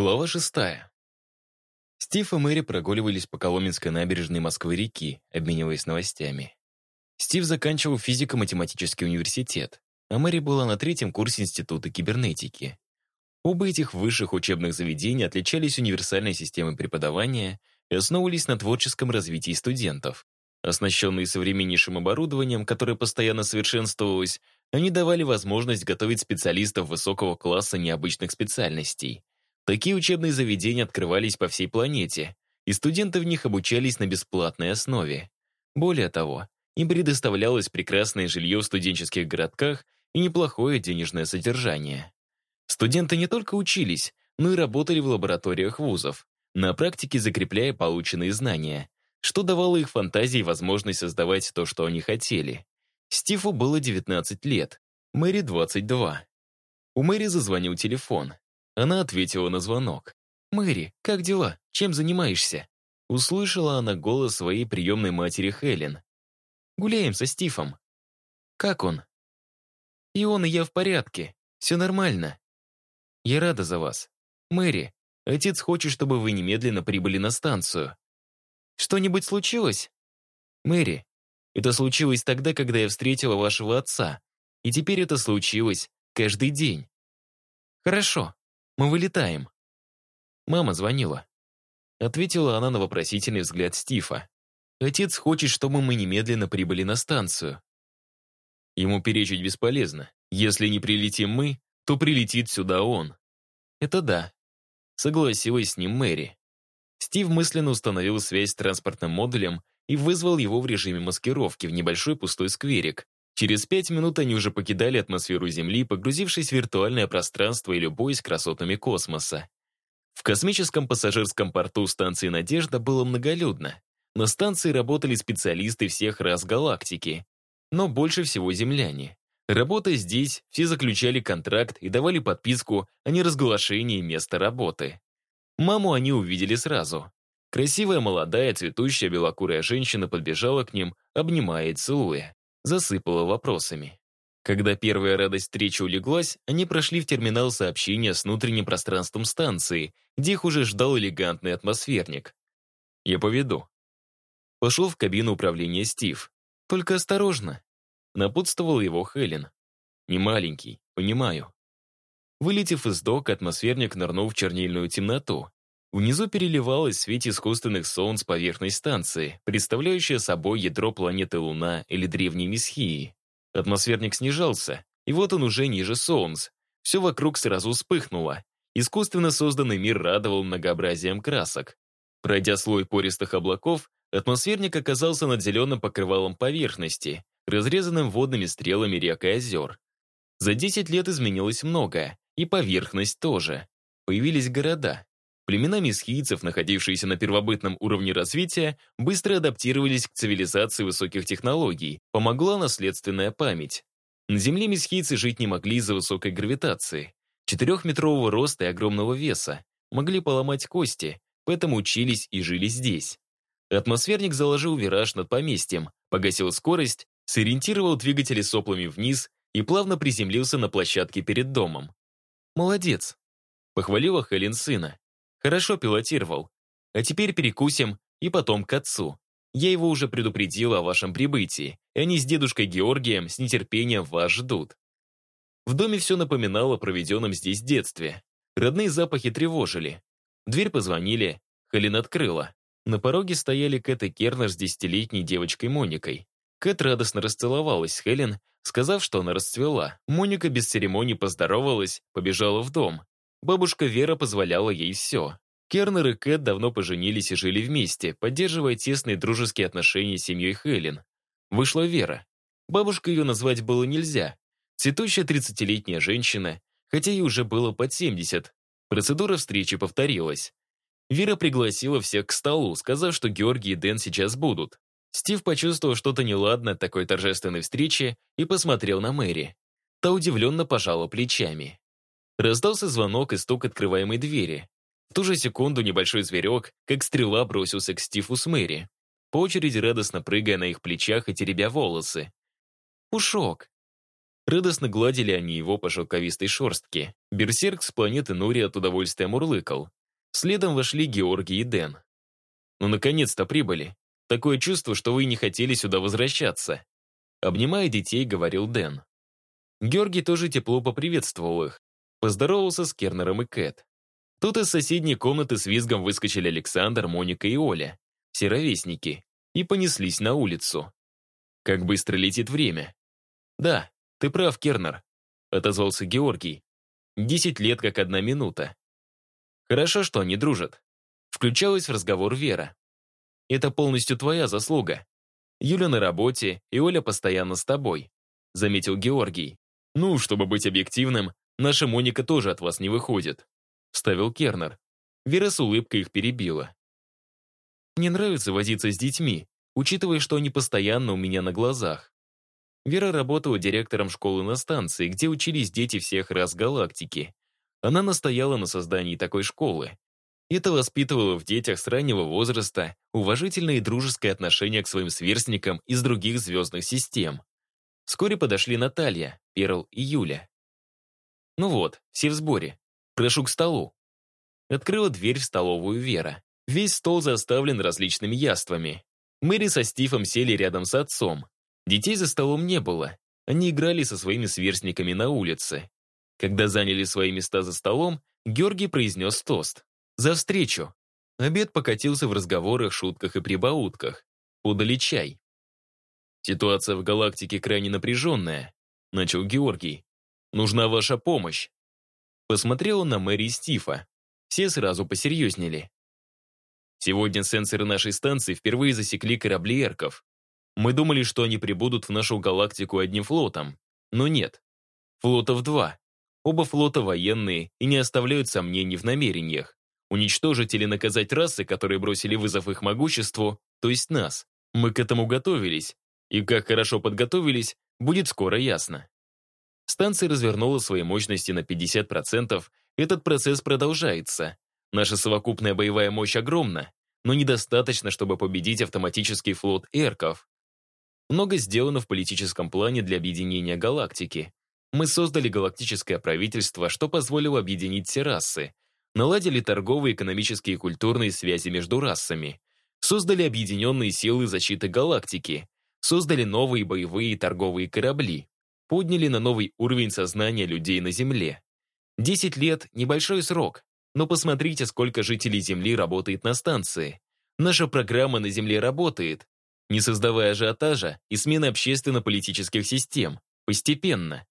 Глава шестая. Стив и Мэри прогуливались по Коломенской набережной Москвы-реки, обмениваясь новостями. Стив заканчивал физико-математический университет, а Мэри была на третьем курсе Института кибернетики. Оба этих высших учебных заведения отличались универсальной системой преподавания и основывались на творческом развитии студентов. Оснащенные современнейшим оборудованием, которое постоянно совершенствовалось, они давали возможность готовить специалистов высокого класса необычных специальностей. Такие учебные заведения открывались по всей планете, и студенты в них обучались на бесплатной основе. Более того, им предоставлялось прекрасное жилье в студенческих городках и неплохое денежное содержание. Студенты не только учились, но и работали в лабораториях вузов, на практике закрепляя полученные знания, что давало их фантазии возможность создавать то, что они хотели. Стиву было 19 лет, Мэри 22. У Мэри зазвонил телефон. Она ответила на звонок. «Мэри, как дела? Чем занимаешься?» Услышала она голос своей приемной матери Хелен. «Гуляем со Стивом». «Как он?» «И он, и я в порядке. Все нормально. Я рада за вас. Мэри, отец хочет, чтобы вы немедленно прибыли на станцию. Что-нибудь случилось? Мэри, это случилось тогда, когда я встретила вашего отца. И теперь это случилось каждый день. Хорошо, мы вылетаем. Мама звонила. Ответила она на вопросительный взгляд Стива. Отец хочет, чтобы мы немедленно прибыли на станцию. Ему перечить бесполезно. Если не прилетим мы, то прилетит сюда он. Это да. Согласилась с ним Мэри. Стив мысленно установил связь с транспортным модулем и вызвал его в режиме маскировки в небольшой пустой скверик. Через пять минут они уже покидали атмосферу Земли, погрузившись в виртуальное пространство и любуясь красотами космоса. В космическом пассажирском порту станции «Надежда» было многолюдно. На станции работали специалисты всех рас галактики, но больше всего земляне. Работая здесь, все заключали контракт и давали подписку о неразглашении места работы. Маму они увидели сразу. Красивая, молодая, цветущая белокурая женщина подбежала к ним, обнимая и целуя. Засыпала вопросами. Когда первая радость встречи улеглась, они прошли в терминал сообщения с внутренним пространством станции, где их уже ждал элегантный атмосферник. «Я поведу». Пошел в кабину управления Стив. «Только осторожно», — напутствовал его Хелен. «Не маленький, понимаю». Вылетев из дока, атмосферник нырнул в чернильную темноту. Внизу переливалась в свете искусственных солнц поверхность станции, представляющая собой ядро планеты Луна или древней Месхии. Атмосферник снижался, и вот он уже ниже Солнц. Все вокруг сразу вспыхнуло. Искусственно созданный мир радовал многообразием красок. Пройдя слой пористых облаков, атмосферник оказался над зеленым покрывалом поверхности, разрезанным водными стрелами рек и озер. За 10 лет изменилось многое, и поверхность тоже. Появились города. Племена месхийцев, находившиеся на первобытном уровне развития, быстро адаптировались к цивилизации высоких технологий, помогла наследственная память. На Земле месхийцы жить не могли из-за высокой гравитации. Четырехметрового роста и огромного веса. Могли поломать кости, поэтому учились и жили здесь. Атмосферник заложил вираж над поместьем, погасил скорость, сориентировал двигатели соплами вниз и плавно приземлился на площадке перед домом. «Молодец», — похвалила Хелен сына. «Хорошо пилотировал. А теперь перекусим и потом к отцу. Я его уже предупредила о вашем прибытии, и они с дедушкой Георгием с нетерпением вас ждут». В доме все напоминало о проведенном здесь детстве. Родные запахи тревожили. В дверь позвонили, Хелен открыла. На пороге стояли Кэт и Кернер с десятилетней девочкой Моникой. Кэт радостно расцеловалась с Хелен, сказав, что она расцвела. Моника без церемоний поздоровалась, побежала в дом. Бабушка Вера позволяла ей все. Кернер и Кэт давно поженились и жили вместе, поддерживая тесные дружеские отношения с семьей Хелен. Вышла Вера. Бабушка ее назвать было нельзя. Цветущая 30-летняя женщина, хотя ей уже было под 70. Процедура встречи повторилась. Вера пригласила всех к столу, сказав, что Георгий и Дэн сейчас будут. Стив почувствовал что-то неладное от такой торжественной встречи и посмотрел на Мэри. Та удивленно пожала плечами. Раздался звонок и стук открываемой двери. В ту же секунду небольшой зверек, как стрела, бросился к Стиву с Мэри, по очереди радостно прыгая на их плечах и теребя волосы. «Пушок!» Радостно гладили они его по шелковистой шорстке. Берсерк с планеты Нури от удовольствия мурлыкал. Следом вошли Георгий и Дэн. «Ну, наконец-то прибыли. Такое чувство, что вы не хотели сюда возвращаться». Обнимая детей, говорил Дэн. Георгий тоже тепло поприветствовал их. Поздоровался с Кернером и Кэт. Тут из соседней комнаты с визгом выскочили Александр, Моника и Оля, все ровесники, и понеслись на улицу. Как быстро летит время. Да, ты прав, Кернер, отозвался Георгий. Десять лет как одна минута. Хорошо, что они дружат. Включалась в разговор Вера. Это полностью твоя заслуга. Юля на работе, и Оля постоянно с тобой, заметил Георгий. Ну, чтобы быть объективным, наша Моника тоже от вас не выходит, вставил Кернер. Вера с улыбкой их перебила. Мне нравится возиться с детьми, учитывая, что они постоянно у меня на глазах. Вера работала директором школы на станции, где учились дети всех рас галактики. Она настояла на создании такой школы. Это воспитывало в детях с раннего возраста уважительное и дружеское отношение к своим сверстникам из других звездных систем. Вскоре подошли Наталья, Перл и Юля. «Ну вот, все в сборе. Прошу к столу». Открыла дверь в столовую Вера. Весь стол заставлен различными яствами. Мэри со Стивом сели рядом с отцом. Детей за столом не было. Они играли со своими сверстниками на улице. Когда заняли свои места за столом, Георгий произнес тост. «За встречу!» Обед покатился в разговорах, шутках и прибаутках. Подали чай. «Ситуация в галактике крайне напряженная», — начал Георгий. «Нужна ваша помощь». Посмотрел он на Мэри и Стива. Все сразу посерьезнели. Сегодня сенсоры нашей станции впервые засекли корабли эрков. Мы думали, что они прибудут в нашу галактику одним флотом. Но нет. Флотов два. Оба флота военные и не оставляют сомнений в намерениях. Уничтожить или наказать расы, которые бросили вызов их могуществу, то есть нас. Мы к этому готовились. И как хорошо подготовились, будет скоро ясно. Станция развернула свои мощности на 50%, этот процесс продолжается. Наша совокупная боевая мощь огромна, но недостаточно, чтобы победить автоматический флот эрков. Много сделано в политическом плане для объединения галактики. Мы создали галактическое правительство, что позволило объединить все расы. Наладили торговые, экономические и культурные связи между расами. Создали объединенные силы защиты галактики. Создали новые боевые и торговые корабли. Подняли на новый уровень сознания людей на Земле. Десять лет – небольшой срок, но посмотрите, сколько жителей Земли работает на станции. Наша программа на Земле работает, не создавая ажиотажа и смены общественно-политических систем, постепенно.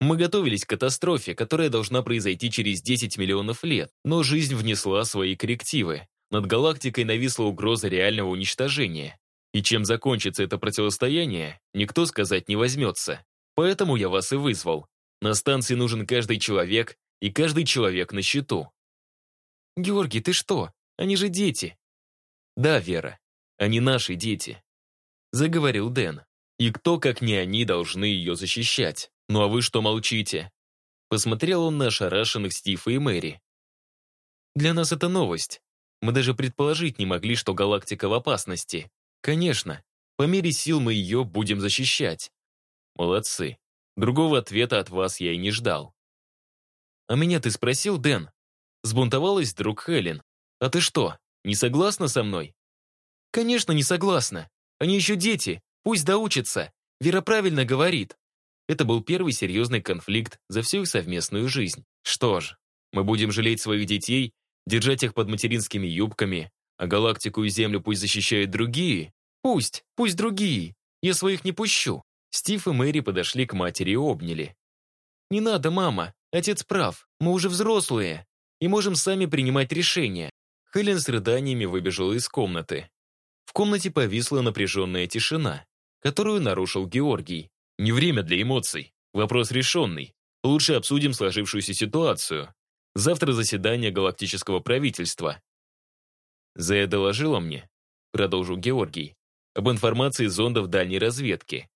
Мы готовились к катастрофе, которая должна произойти через 10 миллионов лет, но жизнь внесла свои коррективы. Над галактикой нависла угроза реального уничтожения. И чем закончится это противостояние, никто сказать не возьмется. Поэтому я вас и вызвал. На станции нужен каждый человек, и каждый человек на счету. «Георгий, ты что? Они же дети!» «Да, Вера, они наши дети заговорил Дэн. «И кто, как не они, должны ее защищать? Ну а вы что молчите?» Посмотрел он на ошарашенных Стива и Мэри. «Для нас это новость. Мы даже предположить не могли, что галактика в опасности. Конечно, по мере сил мы ее будем защищать». «Молодцы. Другого ответа от вас я и не ждал». «А меня ты спросил, Дэн?» Сбунтовалась друг Хелен. «А ты что, не согласна со мной?» «Конечно, не согласна. Они еще дети, пусть доучатся. Вера правильно говорит. Это был первый серьезный конфликт за всю их совместную жизнь. Что ж, мы будем жалеть своих детей, держать их под материнскими юбками, а галактику и Землю пусть защищают другие? Пусть, пусть другие. Я своих не пущу. Стив и Мэри подошли к матери и обняли. «Не надо, мама. Отец прав. Мы уже взрослые и можем сами принимать решения». Хелен с рыданиями выбежала из комнаты. В комнате повисла напряженная тишина, которую нарушил Георгий. Не время для эмоций. Вопрос решенный. Лучше обсудим сложившуюся ситуацию. Завтра заседание галактического правительства. Зая доложила мне, продолжил Георгий, об информации зондов дальней разведки.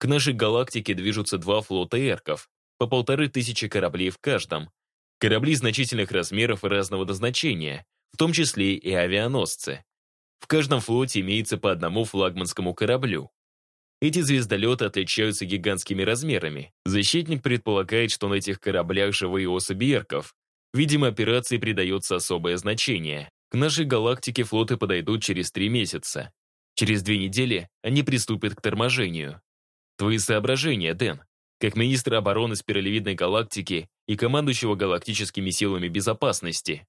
К нашей галактике движутся два флота эрков, по полторы тысячи кораблей в каждом. Корабли значительных размеров и разного назначения, в том числе и авианосцы. В каждом флоте имеется по одному флагманскому кораблю. Эти звездолеты отличаются гигантскими размерами. Защитник предполагает, что на этих кораблях живые особи эрков. Видимо, операции придается особое значение. К нашей галактике флоты подойдут через три месяца. Через две недели они приступят к торможению. Твои соображения, Дэн, как министра обороны спиралевидной галактики и командующего галактическими силами безопасности.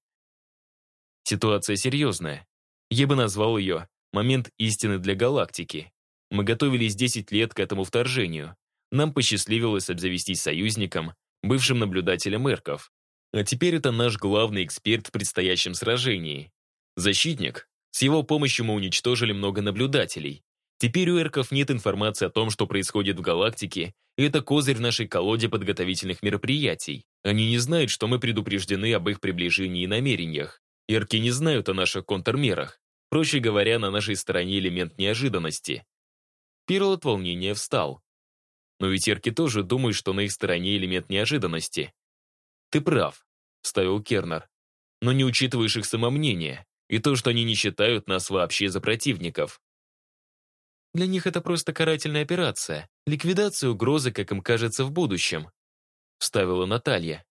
Ситуация серьезная. Я бы назвал ее «момент истины для галактики». Мы готовились 10 лет к этому вторжению. Нам посчастливилось обзавестись союзником, бывшим наблюдателем эрков. А теперь это наш главный эксперт в предстоящем сражении. Защитник. С его помощью мы уничтожили много наблюдателей. Теперь у эрков нет информации о том, что происходит в галактике, и это козырь в нашей колоде подготовительных мероприятий. Они не знают, что мы предупреждены об их приближении и намерениях. Эрки не знают о наших контрмерах. Проще говоря, на нашей стороне элемент неожиданности. Пирл от волнения встал. Но ведь Эрки тоже думают, что на их стороне элемент неожиданности. «Ты прав», — вставил Кернер. «Но не учитываешь их самомнение и то, что они не считают нас вообще за противников». «Для них это просто карательная операция, ликвидация угрозы, как им кажется, в будущем», — вставила Наталья.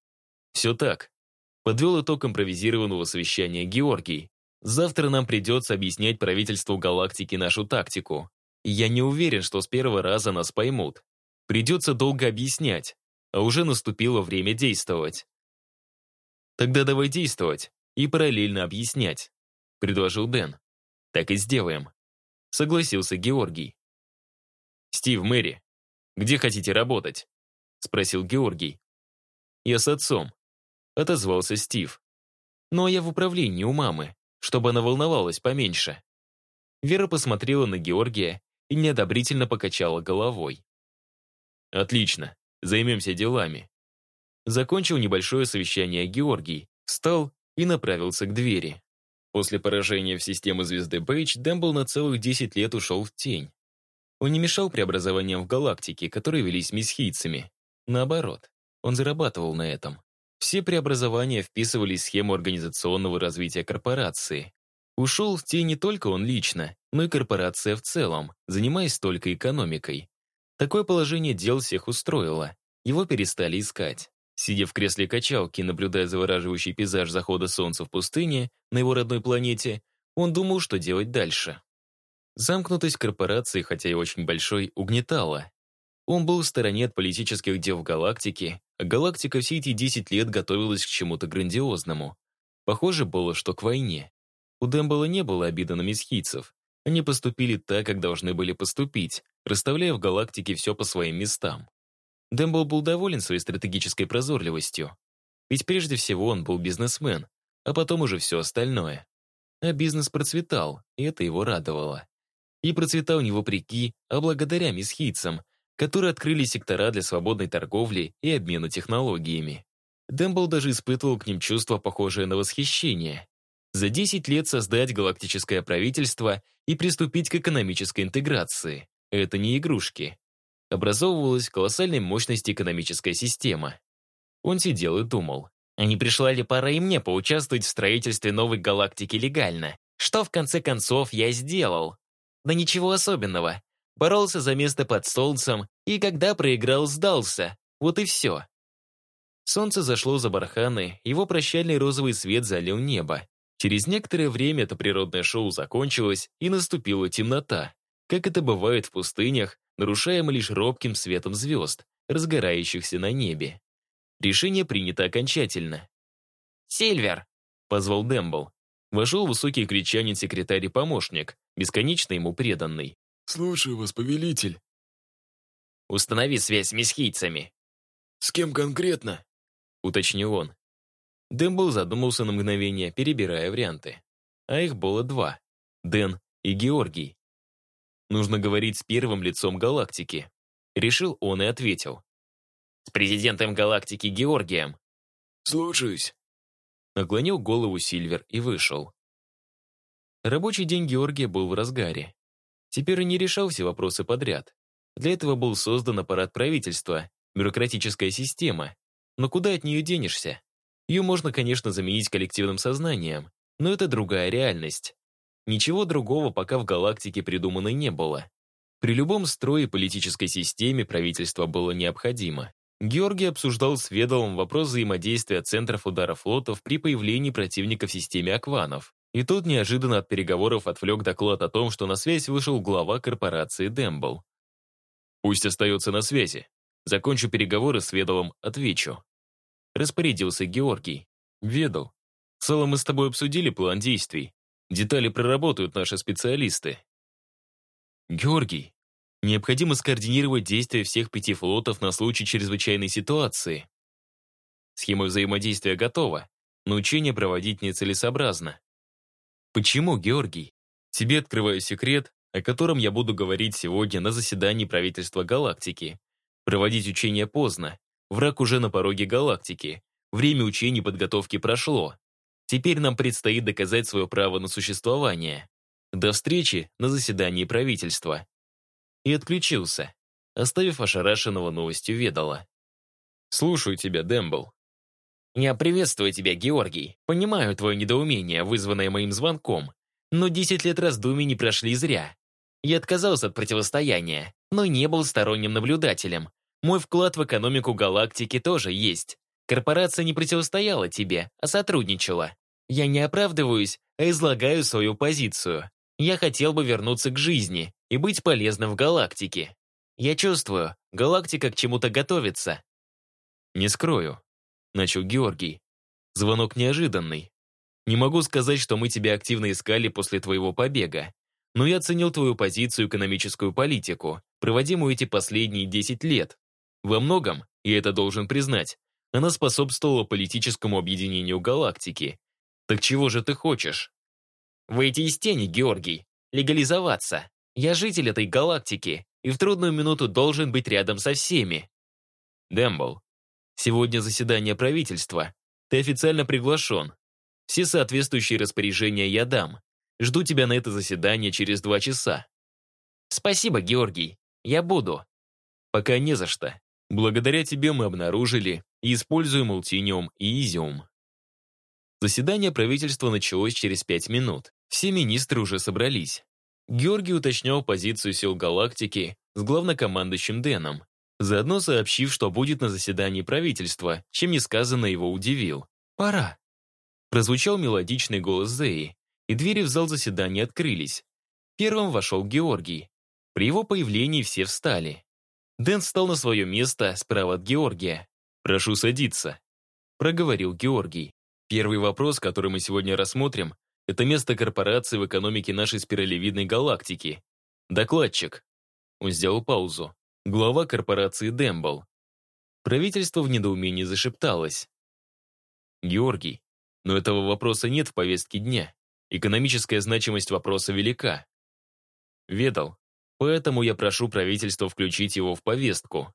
«Все так», — подвел итог импровизированного совещания Георгий. «Завтра нам придется объяснять правительству галактики нашу тактику. Я не уверен, что с первого раза нас поймут. Придется долго объяснять, а уже наступило время действовать. Тогда давай действовать и параллельно объяснять, предложил Дэн. Так и сделаем. Согласился Георгий. Стив, Мэри, где хотите работать? Спросил Георгий. Я с отцом. Отозвался Стив. Ну а я в управлении у мамы, чтобы она волновалась поменьше. Вера посмотрела на Георгия и неодобрительно покачала головой. «Отлично, займемся делами». Закончил небольшое совещание Георгий, встал и направился к двери. После поражения в систему звезды Бейдж Дэмбл на целых 10 лет ушел в тень. Он не мешал преобразованиям в галактике, которые велись месхийцами. Наоборот, он зарабатывал на этом. Все преобразования вписывались в схему организационного развития корпорации. Ушел в тень не только он лично, но и корпорация в целом, занимаясь только экономикой. Такое положение дел всех устроило. Его перестали искать. Сидя в кресле качалки, наблюдая завораживающий пейзаж захода солнца в пустыне на его родной планете, он думал, что делать дальше. Замкнутость корпорации, хотя и очень большой, угнетала. Он был в стороне от политических дел в галактике, а галактика все эти 10 лет готовилась к чему-то грандиозному. Похоже было, что к войне. У Дэмбола не было обиды на месхийцев. Они поступили так, как должны были поступить, расставляя в галактике все по своим местам. Дэмбл был доволен своей стратегической прозорливостью. Ведь прежде всего он был бизнесмен, а потом уже все остальное. А бизнес процветал, и это его радовало. И процветал не вопреки, а благодаря месхийцам, которые открыли сектора для свободной торговли и обмена технологиями. Дэмбл даже испытывал к ним чувство, похожее на восхищение. За 10 лет создать галактическое правительство и приступить к экономической интеграции. Это не игрушки. Образовывалась колоссальной мощности экономическая система. Он сидел и думал, а не пришла ли пора и мне поучаствовать в строительстве новой галактики легально? Что, в конце концов, я сделал? Да ничего особенного. Боролся за место под солнцем, и когда проиграл, сдался. Вот и все. Солнце зашло за барханы, его прощальный розовый свет залил небо. Через некоторое время это природное шоу закончилось, и наступила темнота, как это бывает в пустынях, нарушаемо лишь робким светом звезд, разгорающихся на небе. Решение принято окончательно. «Сильвер!» — позвал Дембл. Вошел высокий кричанин-секретарь и помощник, бесконечно ему преданный. «Слушаю вас, повелитель». «Установи связь с месхийцами». «С кем конкретно?» — уточнил он. Дэмбл задумался на мгновение, перебирая варианты. А их было два — Дэн и Георгий. Нужно говорить с первым лицом галактики. Решил он и ответил. С президентом галактики Георгием. «Слушаюсь». Наклонил голову Сильвер и вышел. Рабочий день Георгия был в разгаре. Теперь он не решал все вопросы подряд. Для этого был создан аппарат правительства, бюрократическая система. Но куда от нее денешься? Ее можно, конечно, заменить коллективным сознанием, но это другая реальность. Ничего другого пока в галактике придумано не было. При любом строе политической системе правительство было необходимо. Георгий обсуждал с Ведалом вопрос взаимодействия центров удара флотов при появлении противника в системе Акванов. И тут неожиданно от переговоров отвлек доклад о том, что на связь вышел глава корпорации Дембл. «Пусть остается на связи. Закончу переговоры с Ведалом, отвечу». Распорядился Георгий. «Ведал, в целом мы с тобой обсудили план действий. Детали проработают наши специалисты. Георгий, необходимо скоординировать действия всех пяти флотов на случай чрезвычайной ситуации. Схема взаимодействия готова, но учение проводить нецелесообразно. Почему, Георгий? Тебе открываю секрет, о котором я буду говорить сегодня на заседании правительства галактики. Проводить учения поздно. Враг уже на пороге галактики. Время учений подготовки прошло. Теперь нам предстоит доказать свое право на существование. До встречи на заседании правительства. И отключился, оставив ошарашенного новостью ведала. «Слушаю тебя, Дэмбл». «Я приветствую тебя, Георгий. Понимаю твое недоумение, вызванное моим звонком. Но 10 лет раздумий не прошли зря. Я отказался от противостояния, но не был сторонним наблюдателем. Мой вклад в экономику галактики тоже есть. Корпорация не противостояла тебе, а сотрудничала. Я не оправдываюсь, а излагаю свою позицию. Я хотел бы вернуться к жизни и быть полезным в галактике. Я чувствую, галактика к чему-то готовится. Не скрою, начал Георгий. Звонок неожиданный. Не могу сказать, что мы тебя активно искали после твоего побега, но я оценил твою позицию экономическую политику, проводимую эти последние 10 лет. Во многом, и это должен признать, она способствовала политическому объединению галактики так чего же ты хочешь? Выйти из тени, Георгий. Легализоваться. Я житель этой галактики и в трудную минуту должен быть рядом со всеми. Дэмбл, сегодня заседание правительства. Ты официально приглашен. Все соответствующие распоряжения я дам. Жду тебя на это заседание через два часа. Спасибо, Георгий. Я буду. Пока не за что. Благодаря тебе мы обнаружили и используем ултиниум и изиум. Заседание правительства началось через пять минут. Все министры уже собрались. Георгий уточнял позицию сил галактики с главнокомандующим Дэном, заодно сообщив, что будет на заседании правительства, чем несказанно его удивил. «Пора». Прозвучал мелодичный голос Зеи, и двери в зал заседания открылись. Первым вошел Георгий. При его появлении все встали. Дэн встал на свое место справа от Георгия. «Прошу садиться», — проговорил Георгий. Первый вопрос, который мы сегодня рассмотрим, это место корпорации в экономике нашей спиралевидной галактики. Докладчик. Он сделал паузу. Глава корпорации Дембл. Правительство в недоумении зашепталось. Георгий, но этого вопроса нет в повестке дня. Экономическая значимость вопроса велика. Ведал, поэтому я прошу правительство включить его в повестку.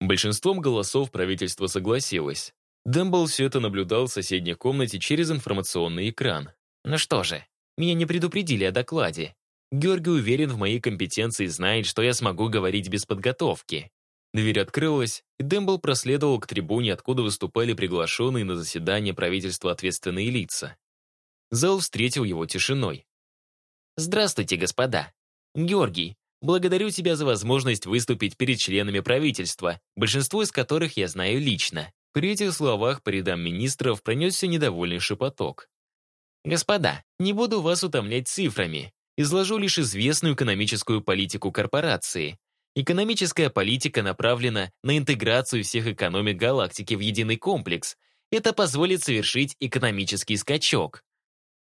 Большинством голосов правительство согласилось. Дэмбл все это наблюдал в соседней комнате через информационный экран. «Ну что же, меня не предупредили о докладе. Георгий уверен в моей компетенции и знает, что я смогу говорить без подготовки». Дверь открылась, и Дэмбл проследовал к трибуне, откуда выступали приглашенные на заседание правительства ответственные лица. Зал встретил его тишиной. «Здравствуйте, господа. Георгий, благодарю тебя за возможность выступить перед членами правительства, большинство из которых я знаю лично. При этих словах по рядам министров пронесся недовольный шепоток. «Господа, не буду вас утомлять цифрами. Изложу лишь известную экономическую политику корпорации. Экономическая политика направлена на интеграцию всех экономик галактики в единый комплекс. Это позволит совершить экономический скачок».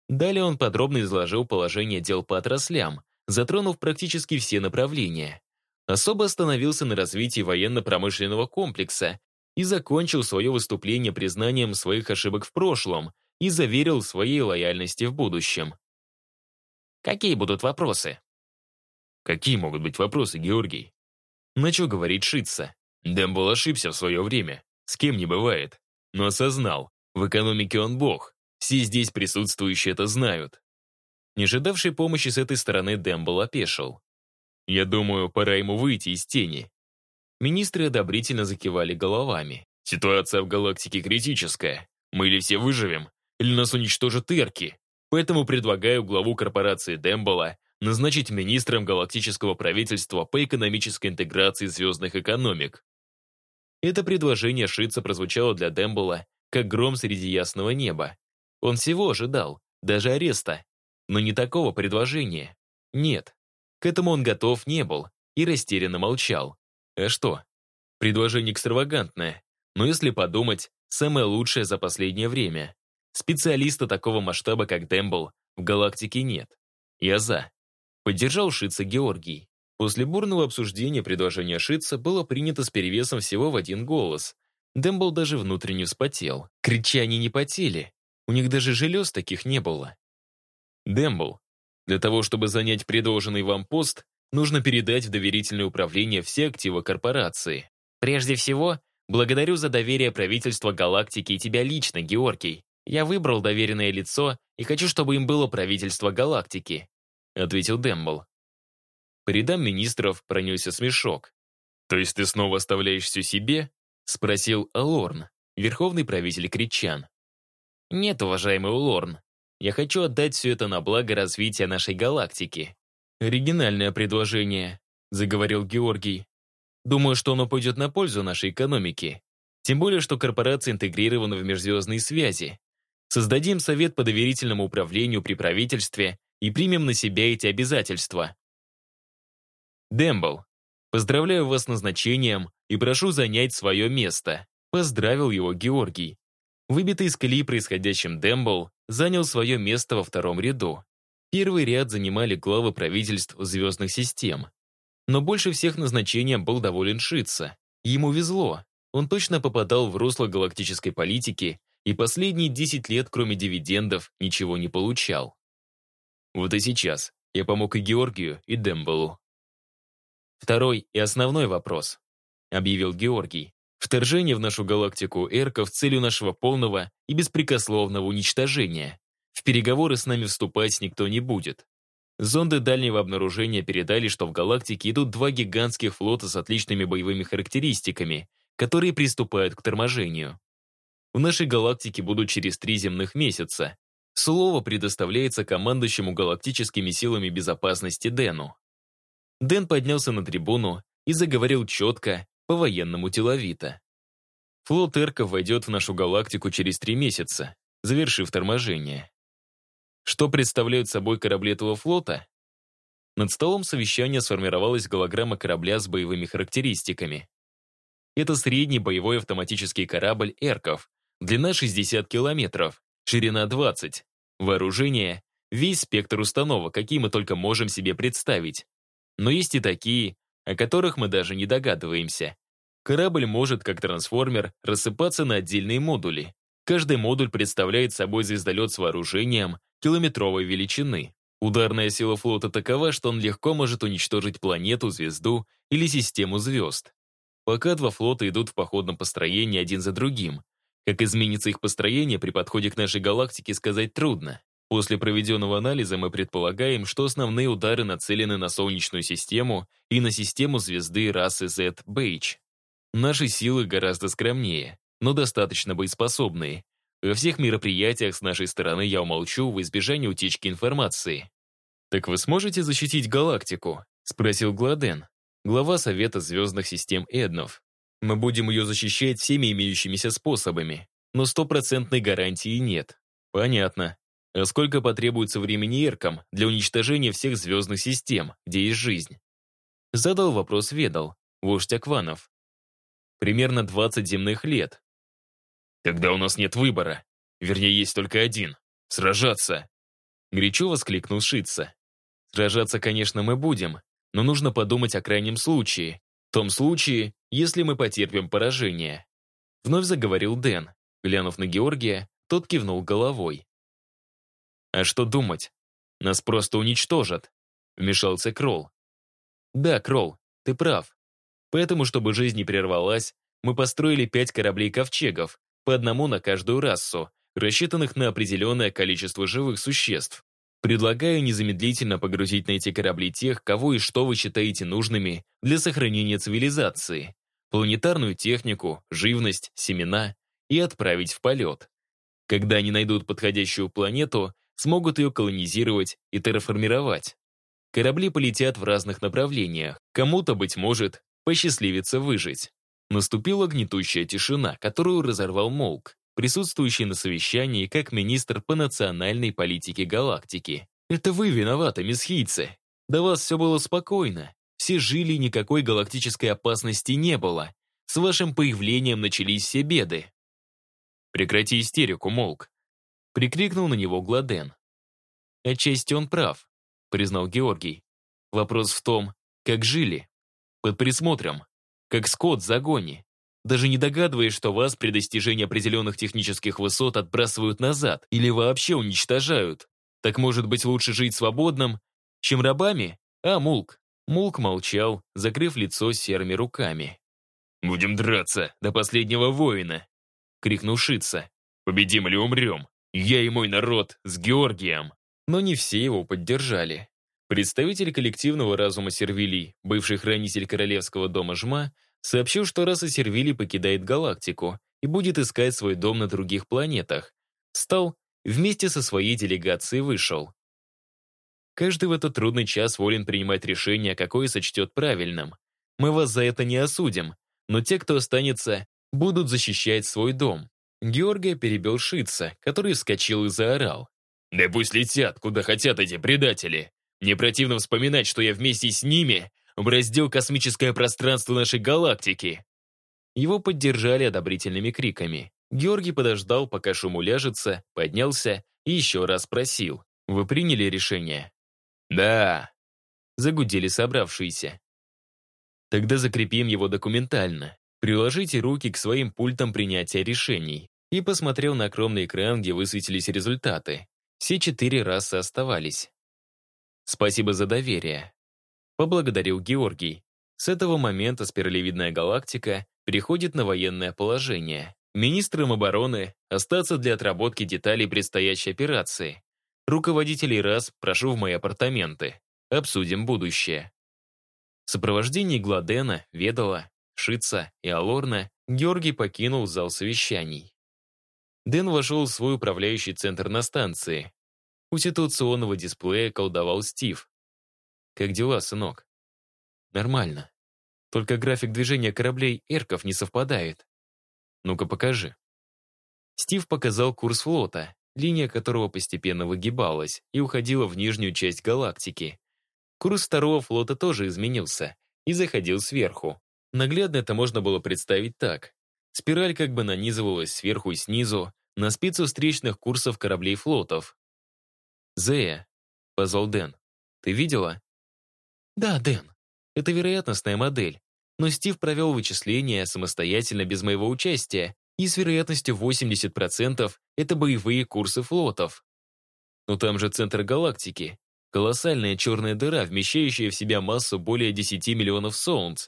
Далее он подробно изложил положение дел по отраслям, затронув практически все направления. Особо остановился на развитии военно-промышленного комплекса и закончил свое выступление признанием своих ошибок в прошлом и заверил своей лояльности в будущем. «Какие будут вопросы?» «Какие могут быть вопросы, Георгий?» Начал говорить Шитца. Дэмбл ошибся в свое время. С кем не бывает. Но осознал, в экономике он бог. Все здесь присутствующие это знают. Не ожидавший помощи с этой стороны Дэмбл опешил. «Я думаю, пора ему выйти из тени. Министры одобрительно закивали головами. «Ситуация в галактике критическая. Мы или все выживем, или нас уничтожат Ирки. Поэтому предлагаю главу корпорации Дембола назначить министром галактического правительства по экономической интеграции звездных экономик. Это предложение Шитца прозвучало для Дембола как гром среди ясного неба. Он всего ожидал, даже ареста, но не такого предложения. Нет, к этому он готов не был и растерянно молчал. А что? Предложение экстравагантное, но если подумать, самое лучшее за последнее время. Специалиста такого масштаба, как Дембл, в галактике нет. Я за. Поддержал Шица Георгий. После бурного обсуждения предложение Шица было принято с перевесом всего в один голос. Дембл даже внутренне вспотел. Кричане не потели. У них даже желез таких не было. Дембл, для того, чтобы занять предложенный вам пост, нужно передать в доверительное управление все активы корпорации. Прежде всего, благодарю за доверие правительства галактики и тебя лично, Георгий. Я выбрал доверенное лицо и хочу, чтобы им было правительство галактики», — ответил Дембл. По рядам министров пронесся смешок. «То есть ты снова оставляешь все себе?» — спросил Алорн, верховный правитель Кричан. «Нет, уважаемый Улорн, я хочу отдать все это на благо развития нашей галактики». «Оригинальное предложение», — заговорил Георгий. «Думаю, что оно пойдет на пользу нашей экономике. Тем более, что корпорация интегрирована в межзвездные связи. Создадим совет по доверительному управлению при правительстве и примем на себя эти обязательства. Дембл, поздравляю вас с назначением и прошу занять свое место. Поздравил его Георгий. Выбитый из колеи происходящим Дембл занял свое место во втором ряду. Первый ряд занимали главы правительств звездных систем. Но больше всех назначением был доволен Шица. Ему везло. Он точно попадал в русло галактической политики и последние 10 лет, кроме дивидендов, ничего не получал. Вот и сейчас я помог и Георгию, и Дембелу. Второй и основной вопрос, объявил Георгий. Вторжение в нашу галактику эрков целью нашего полного и беспрекословного уничтожения. В переговоры с нами вступать никто не будет. Зонды дальнего обнаружения передали, что в галактике идут два гигантских флота с отличными боевыми характеристиками, которые приступают к торможению в нашей галактике будут через три земных месяца. Слово предоставляется командующему галактическими силами безопасности Дэну. Дэн поднялся на трибуну и заговорил четко, по-военному деловито. Флот Эрков войдет в нашу галактику через три месяца, завершив торможение. Что представляют собой корабли этого флота? Над столом совещания сформировалась голограмма корабля с боевыми характеристиками. Это средний боевой автоматический корабль «Эрков», Длина 60 километров, ширина 20. Вооружение — весь спектр установок, какие мы только можем себе представить. Но есть и такие, о которых мы даже не догадываемся. Корабль может, как трансформер, рассыпаться на отдельные модули. Каждый модуль представляет собой звездолет с вооружением километровой величины. Ударная сила флота такова, что он легко может уничтожить планету, звезду или систему звезд. Пока два флота идут в походном построении один за другим, как изменится их построение при подходе к нашей галактике, сказать трудно. После проведенного анализа мы предполагаем, что основные удары нацелены на Солнечную систему и на систему звезды расы Z Бейдж. Наши силы гораздо скромнее, но достаточно боеспособные. Во всех мероприятиях с нашей стороны я умолчу в избежание утечки информации. «Так вы сможете защитить галактику?» — спросил Гладен, глава Совета звездных систем Эднов. Мы будем ее защищать всеми имеющимися способами, но стопроцентной гарантии нет. Понятно. А сколько потребуется времени Эркам для уничтожения всех звездных систем, где есть жизнь? Задал вопрос Ведал, вождь Акванов. Примерно 20 земных лет. Тогда у нас нет выбора. Вернее, есть только один. Сражаться. Горячо воскликнул Шица. Сражаться, конечно, мы будем, но нужно подумать о крайнем случае, в том случае, если мы потерпим поражение. Вновь заговорил Дэн. Глянув на Георгия, тот кивнул головой. «А что думать? Нас просто уничтожат», — вмешался Кролл. «Да, Кролл, ты прав. Поэтому, чтобы жизнь не прервалась, мы построили пять кораблей-ковчегов, по одному на каждую расу, рассчитанных на определенное количество живых существ. Предлагаю незамедлительно погрузить на эти корабли тех, кого и что вы считаете нужными для сохранения цивилизации, планетарную технику, живность, семена и отправить в полет. Когда они найдут подходящую планету, смогут ее колонизировать и терраформировать. Корабли полетят в разных направлениях. Кому-то, быть может, посчастливится выжить. Наступила гнетущая тишина, которую разорвал Молк, присутствующий на совещании как министр по национальной политике галактики. «Это вы виноваты, мисс Хитце. До вас все было спокойно. Все жили, никакой галактической опасности не было. С вашим появлением начались все беды». «Прекрати истерику, Молк», — прикрикнул на него Гладен. «Отчасти он прав», — признал Георгий. «Вопрос в том, как жили. Под присмотром, как скот в загоне. Даже не догадываясь, что вас при достижении определенных технических высот отбрасывают назад или вообще уничтожают. Так может быть лучше жить свободным, чем рабами? А, Мулк? Мулк молчал, закрыв лицо серыми руками. «Будем драться до последнего воина!» — крикнул Шица. «Победим или умрем? Я и мой народ с Георгием!» Но не все его поддержали. Представитель коллективного разума Сервилий, бывший хранитель королевского дома Жма, сообщил, что раса Сервилий покидает галактику и будет искать свой дом на других планетах. Встал, вместе со своей делегацией вышел. Каждый в этот трудный час волен принимать решение, какое сочтет правильным. Мы вас за это не осудим, но те, кто останется, будут защищать свой дом. Георгия перебил Шица, который вскочил и заорал. «Да пусть летят, куда хотят эти предатели. Мне противно вспоминать, что я вместе с ними браздил космическое пространство нашей галактики». Его поддержали одобрительными криками. Георгий подождал, пока шум уляжется, поднялся и еще раз спросил. «Вы приняли решение?» «Да», — загудели собравшиеся. «Тогда закрепим его документально. Приложите руки к своим пультам принятия решений». И посмотрел на огромный экран, где высветились результаты. Все четыре расы оставались. «Спасибо за доверие», — поблагодарил Георгий. С этого момента спиралевидная галактика переходит на военное положение. Министрам обороны остаться для отработки деталей предстоящей операции. Руководителей РАС прошу в мои апартаменты. Обсудим будущее. В сопровождении Гладена, Ведала, Шица и Алорна Георгий покинул зал совещаний. Дэн вошел в свой управляющий центр на станции. У ситуационного дисплея колдовал Стив. «Как дела, сынок?» «Нормально. Только график движения кораблей Эрков не совпадает. Ну-ка покажи». Стив показал курс флота, линия которого постепенно выгибалась и уходила в нижнюю часть галактики. Курс второго флота тоже изменился и заходил сверху. Наглядно это можно было представить так. Спираль как бы нанизывалась сверху и снизу на спицу встречных курсов кораблей флотов. «Зея», — позвал Дэн, — «ты видела?» «Да, Дэн, это вероятностная модель, но Стив провел вычисления самостоятельно без моего участия, и с вероятностью 80% это боевые курсы флотов. Но там же центр галактики, колоссальная черная дыра, вмещающая в себя массу более 10 миллионов солнц,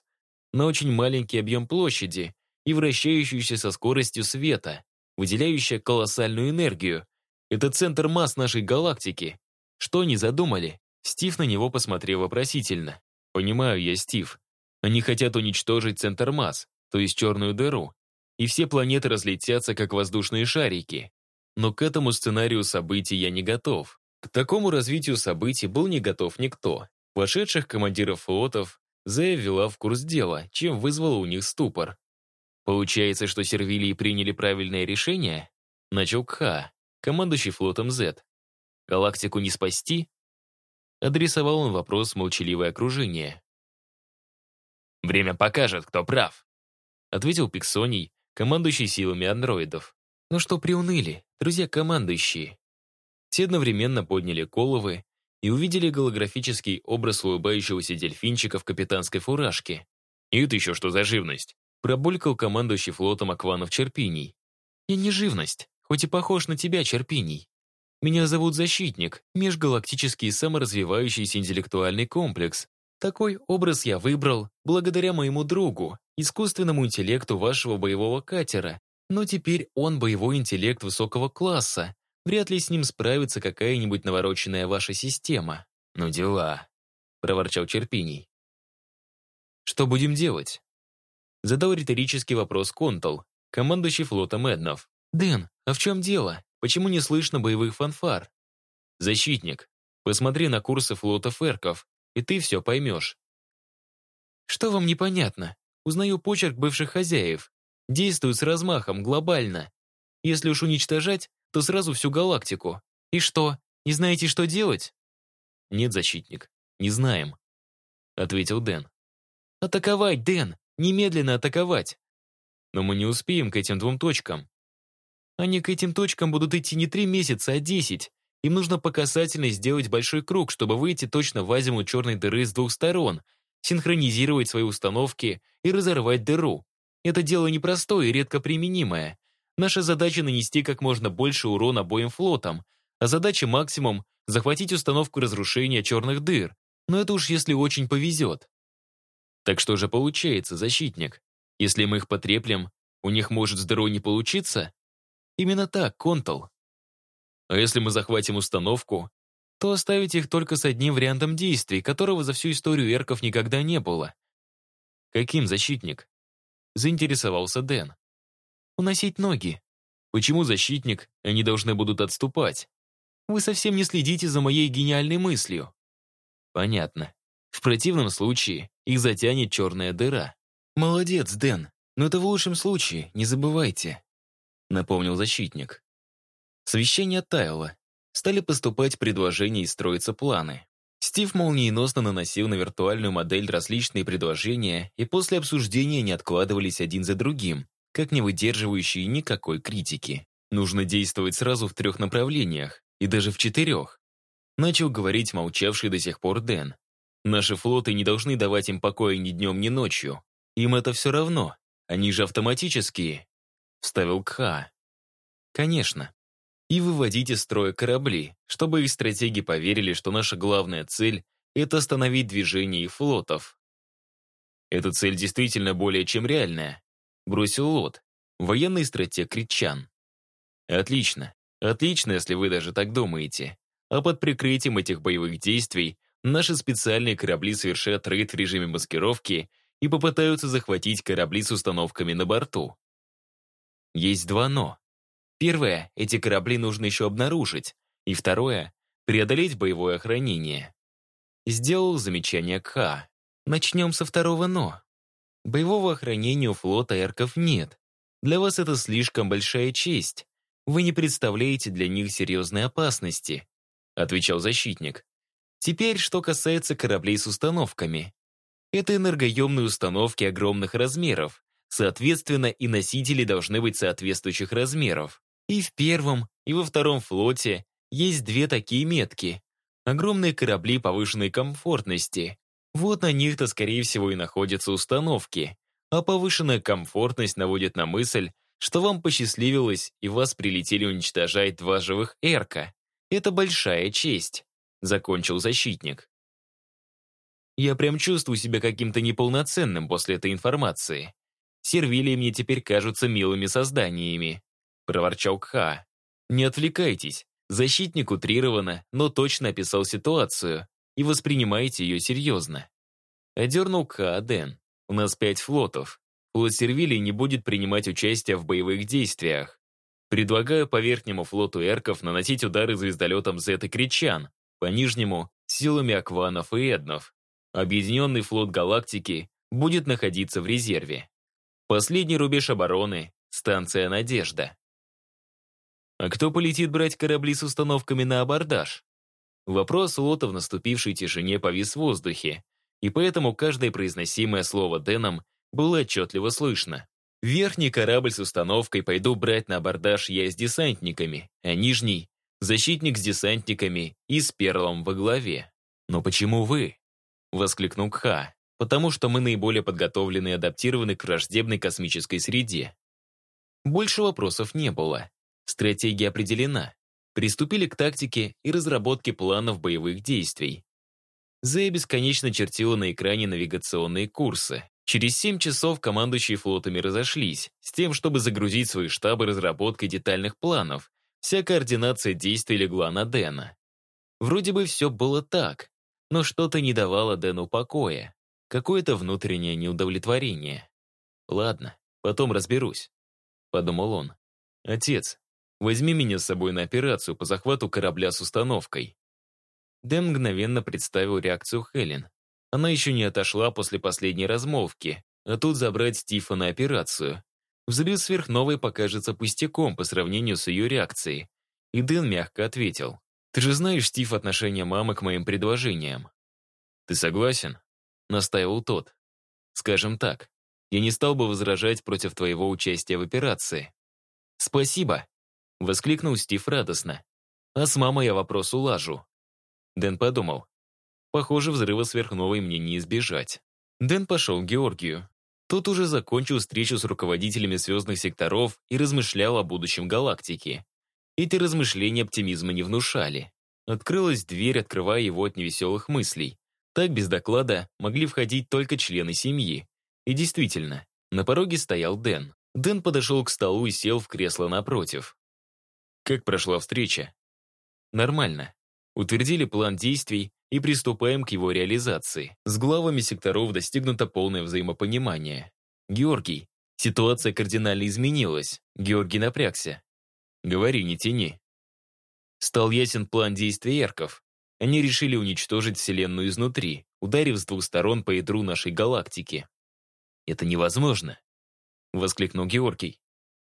на очень маленький объем площади и вращающуюся со скоростью света, выделяющая колоссальную энергию. Это центр масс нашей галактики. Что они задумали? Стив на него посмотрел вопросительно. «Понимаю я, Стив. Они хотят уничтожить центр масс, то есть черную дыру, и все планеты разлетятся, как воздушные шарики. Но к этому сценарию событий я не готов. К такому развитию событий был не готов никто. Вошедших командиров флотов Зея ввела в курс дела, чем вызвала у них ступор. Получается, что сервилии приняли правильное решение? Начал Кха, командующий флотом Z. Галактику не спасти? Адресовал он вопрос молчаливое окружение. «Время покажет, кто прав», ответил Пиксоний, командующий силами андроидов. Ну что приуныли, друзья командующие? Все одновременно подняли головы и увидели голографический образ улыбающегося дельфинчика в капитанской фуражке. «И это еще что за живность?» Пробулькал командующий флотом Акванов Черпиний. «Я не живность, хоть и похож на тебя, Черпиний. Меня зовут Защитник, межгалактический саморазвивающийся интеллектуальный комплекс. Такой образ я выбрал благодаря моему другу, искусственному интеллекту вашего боевого катера. Но теперь он боевой интеллект высокого класса. Вряд ли с ним справится какая-нибудь навороченная ваша система. Ну дела, проворчал Черпиний. Что будем делать? Задал риторический вопрос Контол, командующий флотом Эднов. «Дэн, а в чем дело? Почему не слышно боевых фанфар?» «Защитник, посмотри на курсы флота Ферков и ты все поймешь. Что вам непонятно? Узнаю почерк бывших хозяев. Действуют с размахом, глобально. Если уж уничтожать, то сразу всю галактику. И что, не знаете, что делать? Нет, защитник, не знаем, ответил Дэн. Атаковать, Дэн, немедленно атаковать. Но мы не успеем к этим двум точкам. Они к этим точкам будут идти не три месяца, а десять. Им нужно по касательной сделать большой круг, чтобы выйти точно в азимут черной дыры с двух сторон, синхронизировать свои установки и разорвать дыру. Это дело непростое и редко применимое. Наша задача нанести как можно больше урона обоим флотам, а задача максимум — захватить установку разрушения черных дыр. Но это уж если очень повезет. Так что же получается, защитник? Если мы их потреплем, у них может с дырой не получиться? Именно так, Контал. А если мы захватим установку, то оставить их только с одним вариантом действий, которого за всю историю эрков никогда не было. Каким защитник? Заинтересовался Дэн. Уносить ноги. Почему защитник, они должны будут отступать? Вы совсем не следите за моей гениальной мыслью. Понятно. В противном случае их затянет черная дыра. Молодец, Дэн. Но это в лучшем случае, не забывайте. Напомнил защитник. Совещание оттаяло. Стали поступать предложения и строиться планы. Стив молниеносно наносил на виртуальную модель различные предложения, и после обсуждения не откладывались один за другим, как не выдерживающие никакой критики. Нужно действовать сразу в трех направлениях, и даже в четырех. Начал говорить молчавший до сих пор Дэн. Наши флоты не должны давать им покоя ни днем, ни ночью. Им это все равно. Они же автоматические. Вставил Кха. Конечно и выводить из строя корабли, чтобы их стратеги поверили, что наша главная цель — это остановить движение их флотов. Эта цель действительно более чем реальная, бросил Лот, военный стратег Критчан. Отлично, отлично, если вы даже так думаете. А под прикрытием этих боевых действий наши специальные корабли совершат рейд в режиме маскировки и попытаются захватить корабли с установками на борту. Есть два «но». Первое, эти корабли нужно еще обнаружить. И второе, преодолеть боевое охранение. Сделал замечание Кха. Начнем со второго «но». Боевого охранения у флота эрков нет. Для вас это слишком большая честь. Вы не представляете для них серьезной опасности, отвечал защитник. Теперь, что касается кораблей с установками. Это энергоемные установки огромных размеров. Соответственно, и носители должны быть соответствующих размеров. И в первом, и во втором флоте есть две такие метки. Огромные корабли повышенной комфортности. Вот на них-то, скорее всего, и находятся установки. А повышенная комфортность наводит на мысль, что вам посчастливилось и вас прилетели уничтожать два живых эрка. Это большая честь», — закончил защитник. «Я прям чувствую себя каким-то неполноценным после этой информации. Сервилии мне теперь кажутся милыми созданиями. — проворчал Кха. «Не отвлекайтесь. Защитник утрированно, но точно описал ситуацию, и воспринимайте ее серьезно». Одернул Кха Дэн. «У нас пять флотов. Флот Сервилии не будет принимать участие в боевых действиях. Предлагаю по верхнему флоту эрков наносить удары звездолетом Зет и Кричан, по нижнему — силами акванов и эднов. Объединенный флот галактики будет находиться в резерве. Последний рубеж обороны — станция «Надежда». А кто полетит брать корабли с установками на абордаж? Вопрос Лота в наступившей тишине повис в воздухе, и поэтому каждое произносимое слово Дэном было отчетливо слышно. Верхний корабль с установкой пойду брать на абордаж я с десантниками, а нижний — защитник с десантниками и с перлом во главе. «Но почему вы?» — воскликнул Кха. «Потому что мы наиболее подготовлены и адаптированы к враждебной космической среде». Больше вопросов не было. Стратегия определена. Приступили к тактике и разработке планов боевых действий. Зея бесконечно чертила на экране навигационные курсы. Через 7 часов командующие флотами разошлись, с тем, чтобы загрузить свои штабы разработкой детальных планов. Вся координация действий легла на Дэна. Вроде бы все было так, но что-то не давало Дэну покоя. Какое-то внутреннее неудовлетворение. «Ладно, потом разберусь», — подумал он. «Отец, Возьми меня с собой на операцию по захвату корабля с установкой. Дэн мгновенно представил реакцию Хелен. Она еще не отошла после последней размолвки, а тут забрать Стива на операцию. Взрыв сверхновой покажется пустяком по сравнению с ее реакцией. И Дэн мягко ответил. «Ты же знаешь, Стив, отношение мамы к моим предложениям». «Ты согласен?» — настаивал тот. «Скажем так, я не стал бы возражать против твоего участия в операции». «Спасибо!» — воскликнул Стив радостно. «А с мамой я вопрос улажу». Дэн подумал. Похоже, взрыва сверхновой мне не избежать. Дэн пошел к Георгию. Тот уже закончил встречу с руководителями звездных секторов и размышлял о будущем галактики. Эти размышления оптимизма не внушали. Открылась дверь, открывая его от невеселых мыслей. Так без доклада могли входить только члены семьи. И действительно, на пороге стоял Дэн. Дэн подошел к столу и сел в кресло напротив. Как прошла встреча? Нормально. Утвердили план действий и приступаем к его реализации. С главами секторов достигнуто полное взаимопонимание. Георгий, ситуация кардинально изменилась. Георгий напрягся. Говори, не тяни. Стал ясен план действий эрков. Они решили уничтожить Вселенную изнутри, ударив с двух сторон по ядру нашей галактики. «Это невозможно!» — воскликнул Георгий.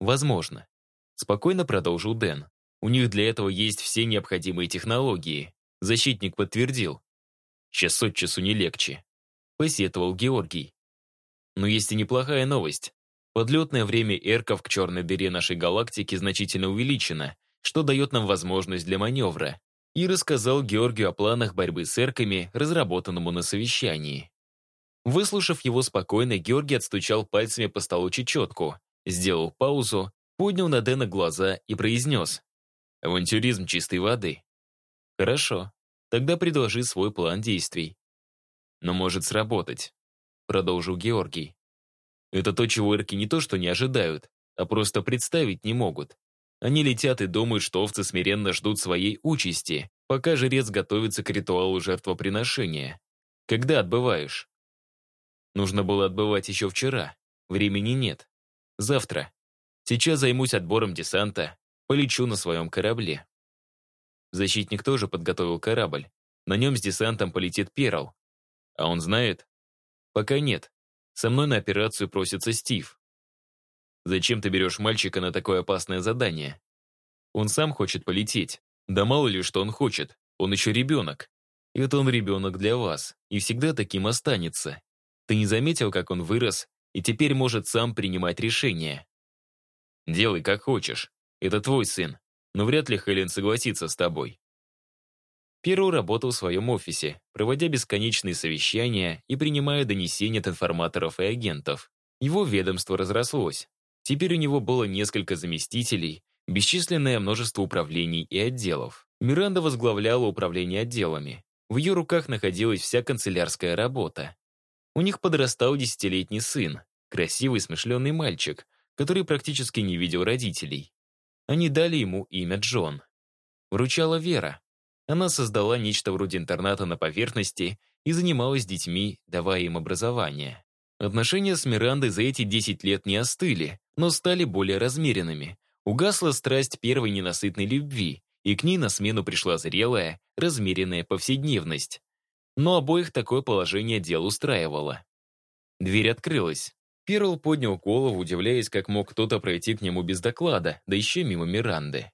«Возможно». Спокойно продолжил Дэн. «У них для этого есть все необходимые технологии. Защитник подтвердил. Час от часу не легче. Посетовал Георгий. Но есть и неплохая новость. Подлетное время эрков к черной дыре нашей галактики значительно увеличено, что дает нам возможность для маневра. И рассказал Георгию о планах борьбы с эрками, разработанному на совещании. Выслушав его спокойно, Георгий отстучал пальцами по столу чечетку, сделал паузу, поднял на Дэна глаза и произнес. «Авантюризм чистой воды. Хорошо, тогда предложи свой план действий. Но может сработать, продолжил Георгий. Это то, чего ирки не то что не ожидают, а просто представить не могут. Они летят и думают, что овцы смиренно ждут своей участи, пока жрец готовится к ритуалу жертвоприношения. Когда отбываешь? Нужно было отбывать еще вчера. Времени нет. Завтра. Сейчас займусь отбором десанта, полечу на своем корабле. Защитник тоже подготовил корабль. На нем с десантом полетит Перл. А он знает? Пока нет. Со мной на операцию просится Стив. Зачем ты берешь мальчика на такое опасное задание? Он сам хочет полететь. Да мало ли, что он хочет. Он еще ребенок. Это он ребенок для вас. И всегда таким останется. Ты не заметил, как он вырос, и теперь может сам принимать решения? Делай, как хочешь. Это твой сын но вряд ли Хелен согласится с тобой. Перу работал в своем офисе, проводя бесконечные совещания и принимая донесения от информаторов и агентов. Его ведомство разрослось. Теперь у него было несколько заместителей, бесчисленное множество управлений и отделов. Миранда возглавляла управление отделами. В ее руках находилась вся канцелярская работа. У них подрастал десятилетний сын, красивый смышленый мальчик, который практически не видел родителей. Они дали ему имя Джон. Вручала Вера. Она создала нечто вроде интерната на поверхности и занималась детьми, давая им образование. Отношения с Мирандой за эти 10 лет не остыли, но стали более размеренными. Угасла страсть первой ненасытной любви, и к ней на смену пришла зрелая, размеренная повседневность. Но обоих такое положение дел устраивало. Дверь открылась. Перл поднял голову, удивляясь, как мог кто-то пройти к нему без доклада, да еще мимо Миранды.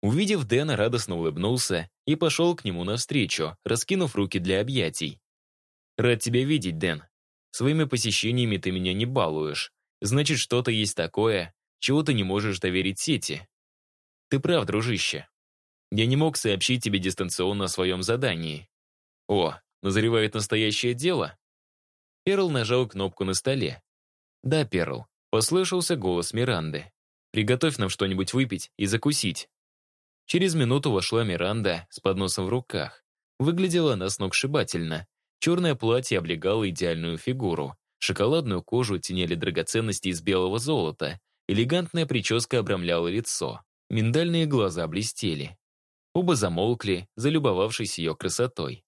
Увидев Дэна, радостно улыбнулся и пошел к нему навстречу, раскинув руки для объятий. «Рад тебя видеть, Дэн. Своими посещениями ты меня не балуешь. Значит, что-то есть такое, чего ты не можешь доверить сети. Ты прав, дружище. Я не мог сообщить тебе дистанционно о своем задании. О, назревает настоящее дело?» Перл нажал кнопку на столе, «Да, Перл», — послышался голос Миранды. «Приготовь нам что-нибудь выпить и закусить». Через минуту вошла Миранда с подносом в руках. Выглядела она сногсшибательно. Черное платье облегало идеальную фигуру. Шоколадную кожу тенели драгоценности из белого золота. Элегантная прическа обрамляла лицо. Миндальные глаза блестели. Оба замолкли, залюбовавшись ее красотой.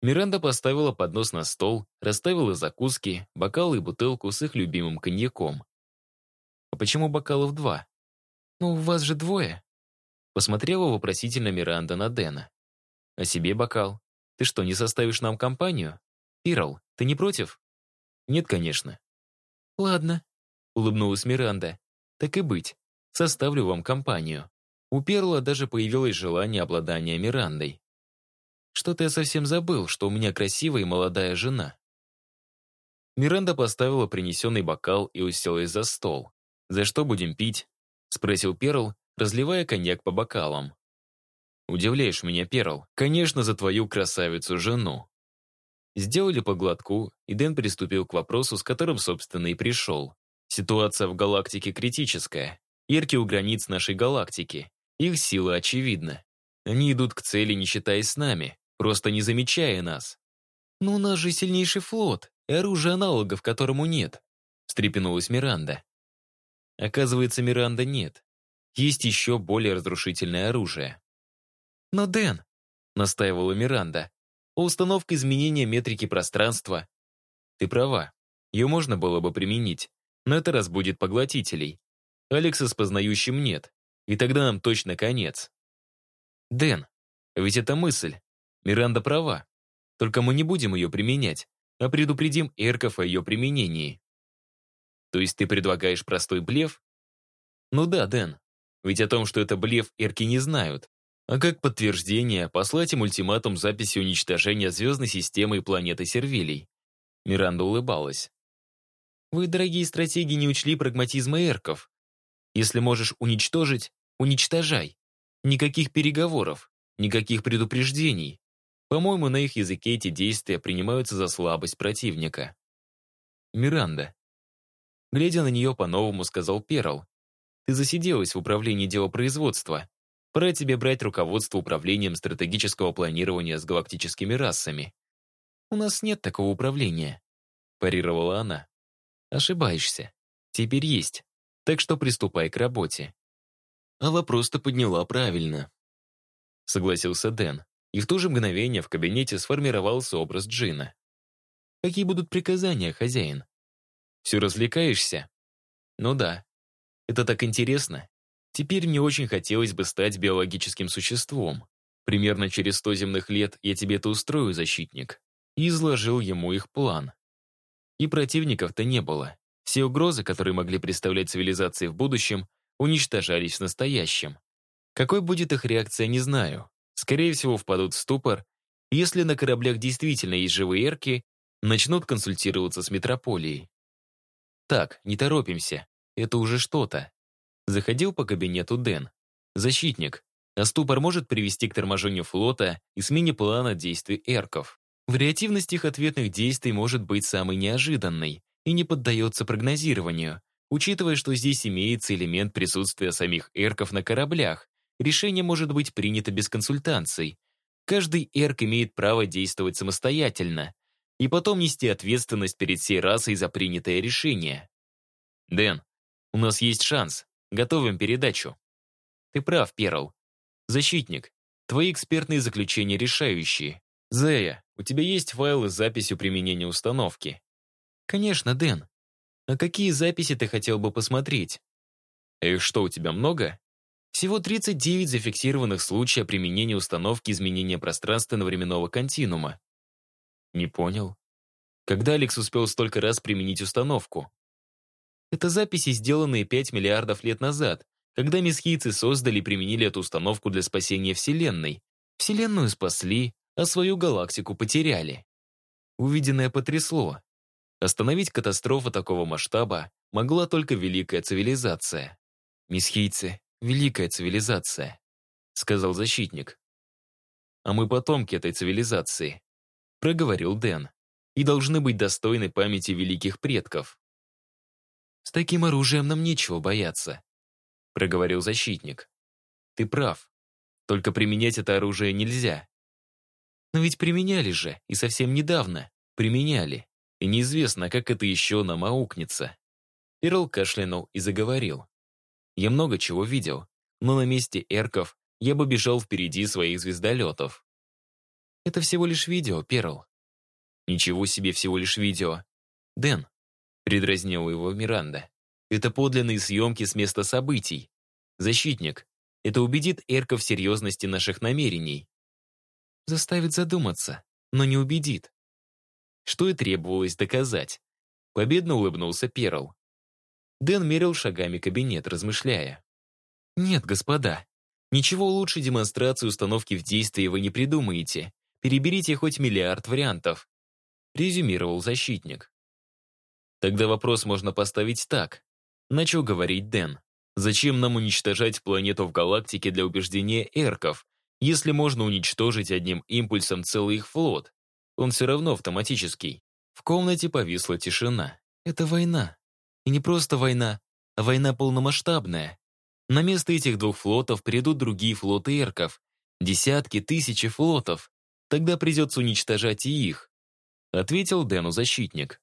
Миранда поставила поднос на стол, расставила закуски, бокалы и бутылку с их любимым коньяком. «А почему бокалов два?» «Ну, у вас же двое», — посмотрела вопросительно Миранда на Дэна. А себе бокал. Ты что, не составишь нам компанию? Пирл, ты не против? Нет, конечно. Ладно, улыбнулась Миранда. Так и быть, составлю вам компанию. У Перла даже появилось желание обладания Мирандой. Что-то я совсем забыл, что у меня красивая и молодая жена. Миранда поставила принесенный бокал и уселась за стол. «За что будем пить?» — спросил Перл, разливая коньяк по бокалам. «Удивляешь меня, Перл. Конечно, за твою красавицу-жену». Сделали по глотку, и Дэн приступил к вопросу, с которым, собственно, и пришел. Ситуация в галактике критическая. Ирки у границ нашей галактики. Их сила очевидна. Они идут к цели, не считаясь с нами, просто не замечая нас. «Но у нас же сильнейший флот и оружие аналогов, которому нет», встрепенулась Миранда. Оказывается, Миранда нет. Есть еще более разрушительное оружие. «Но, Дэн», — настаивала Миранда, «у установки изменения метрики пространства...» «Ты права. Ее можно было бы применить, но это разбудит поглотителей. Алекса с познающим нет, и тогда нам точно конец». «Дэн, ведь это мысль. Миранда права. Только мы не будем ее применять, а предупредим эрков о ее применении. То есть ты предлагаешь простой блеф? Ну да, Дэн. Ведь о том, что это блеф, эрки не знают. А как подтверждение послать им ультиматум записи уничтожения звездной системы и планеты Сервилий? Миранда улыбалась. Вы, дорогие стратеги, не учли прагматизма эрков. Если можешь уничтожить, уничтожай. Никаких переговоров, никаких предупреждений. По-моему, на их языке эти действия принимаются за слабость противника. Миранда. Глядя на нее по-новому, сказал Перл. «Ты засиделась в управлении делопроизводства. Пора тебе брать руководство управлением стратегического планирования с галактическими расами». «У нас нет такого управления», — парировала она. «Ошибаешься. Теперь есть. Так что приступай к работе». А вопрос-то подняла правильно. Согласился Дэн и в то же мгновение в кабинете сформировался образ Джина. «Какие будут приказания, хозяин?» «Все развлекаешься?» «Ну да. Это так интересно. Теперь мне очень хотелось бы стать биологическим существом. Примерно через сто земных лет я тебе это устрою, защитник». И изложил ему их план. И противников-то не было. Все угрозы, которые могли представлять цивилизации в будущем, уничтожались в настоящем. Какой будет их реакция, не знаю скорее всего, впадут в ступор, если на кораблях действительно есть живые эрки, начнут консультироваться с метрополией. Так, не торопимся, это уже что-то. Заходил по кабинету Дэн. Защитник. А ступор может привести к торможению флота и смене плана действий эрков. Вариативность их ответных действий может быть самой неожиданной и не поддается прогнозированию, учитывая, что здесь имеется элемент присутствия самих эрков на кораблях, решение может быть принято без консультаций. Каждый эрк имеет право действовать самостоятельно и потом нести ответственность перед всей расой за принятое решение. Дэн, у нас есть шанс. Готовим передачу. Ты прав, Перл. Защитник, твои экспертные заключения решающие. Зея, у тебя есть файлы с записью применения установки? Конечно, Дэн. А какие записи ты хотел бы посмотреть? Их что, у тебя много? Всего 39 зафиксированных случаев применения установки изменения пространственно-временного континуума. Не понял. Когда Алекс успел столько раз применить установку? Это записи, сделанные 5 миллиардов лет назад, когда месхийцы создали и применили эту установку для спасения Вселенной. Вселенную спасли, а свою галактику потеряли. Увиденное потрясло. Остановить катастрофу такого масштаба могла только великая цивилизация. Месхийцы великая цивилизация», — сказал защитник. «А мы потомки этой цивилизации», — проговорил Дэн, «и должны быть достойны памяти великих предков». «С таким оружием нам нечего бояться», — проговорил защитник. «Ты прав. Только применять это оружие нельзя». «Но ведь применяли же, и совсем недавно. Применяли. И неизвестно, как это еще нам аукнется». Перл кашлянул и заговорил. Я много чего видел, но на месте эрков я бы бежал впереди своих звездолетов. Это всего лишь видео, Перл. Ничего себе всего лишь видео. Дэн, предразнил его Миранда. Это подлинные съемки с места событий. Защитник, это убедит эрков в серьезности наших намерений. Заставит задуматься, но не убедит. Что и требовалось доказать. Победно улыбнулся Перл. Дэн мерил шагами кабинет, размышляя. «Нет, господа, ничего лучше демонстрации установки в действии вы не придумаете. Переберите хоть миллиард вариантов», резюмировал защитник. Тогда вопрос можно поставить так. Начал говорить Дэн. Зачем нам уничтожать планету в галактике для убеждения эрков, если можно уничтожить одним импульсом целый их флот? Он все равно автоматический. В комнате повисла тишина. Это война. И не просто война, а война полномасштабная. На место этих двух флотов придут другие флоты эрков. Десятки, тысячи флотов. Тогда придется уничтожать и их. Ответил Дэну защитник.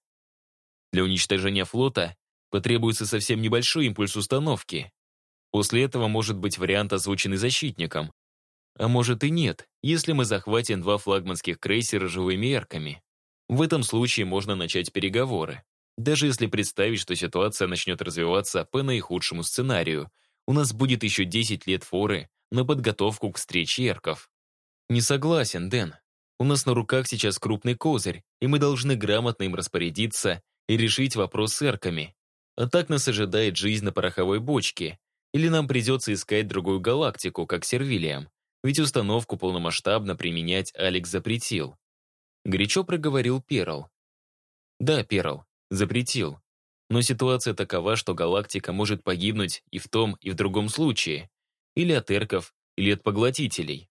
Для уничтожения флота потребуется совсем небольшой импульс установки. После этого может быть вариант, озвученный защитником. А может и нет, если мы захватим два флагманских крейсера живыми эрками. В этом случае можно начать переговоры. Даже если представить, что ситуация начнет развиваться по наихудшему сценарию, у нас будет еще 10 лет форы на подготовку к встрече эрков. Не согласен, Дэн. У нас на руках сейчас крупный козырь, и мы должны грамотно им распорядиться и решить вопрос с эрками. А так нас ожидает жизнь на пороховой бочке. Или нам придется искать другую галактику, как Сервилиям. Ведь установку полномасштабно применять Алекс запретил. Горячо проговорил Перл. Да, Перл, запретил. Но ситуация такова, что галактика может погибнуть и в том, и в другом случае. Или от эрков, или от поглотителей.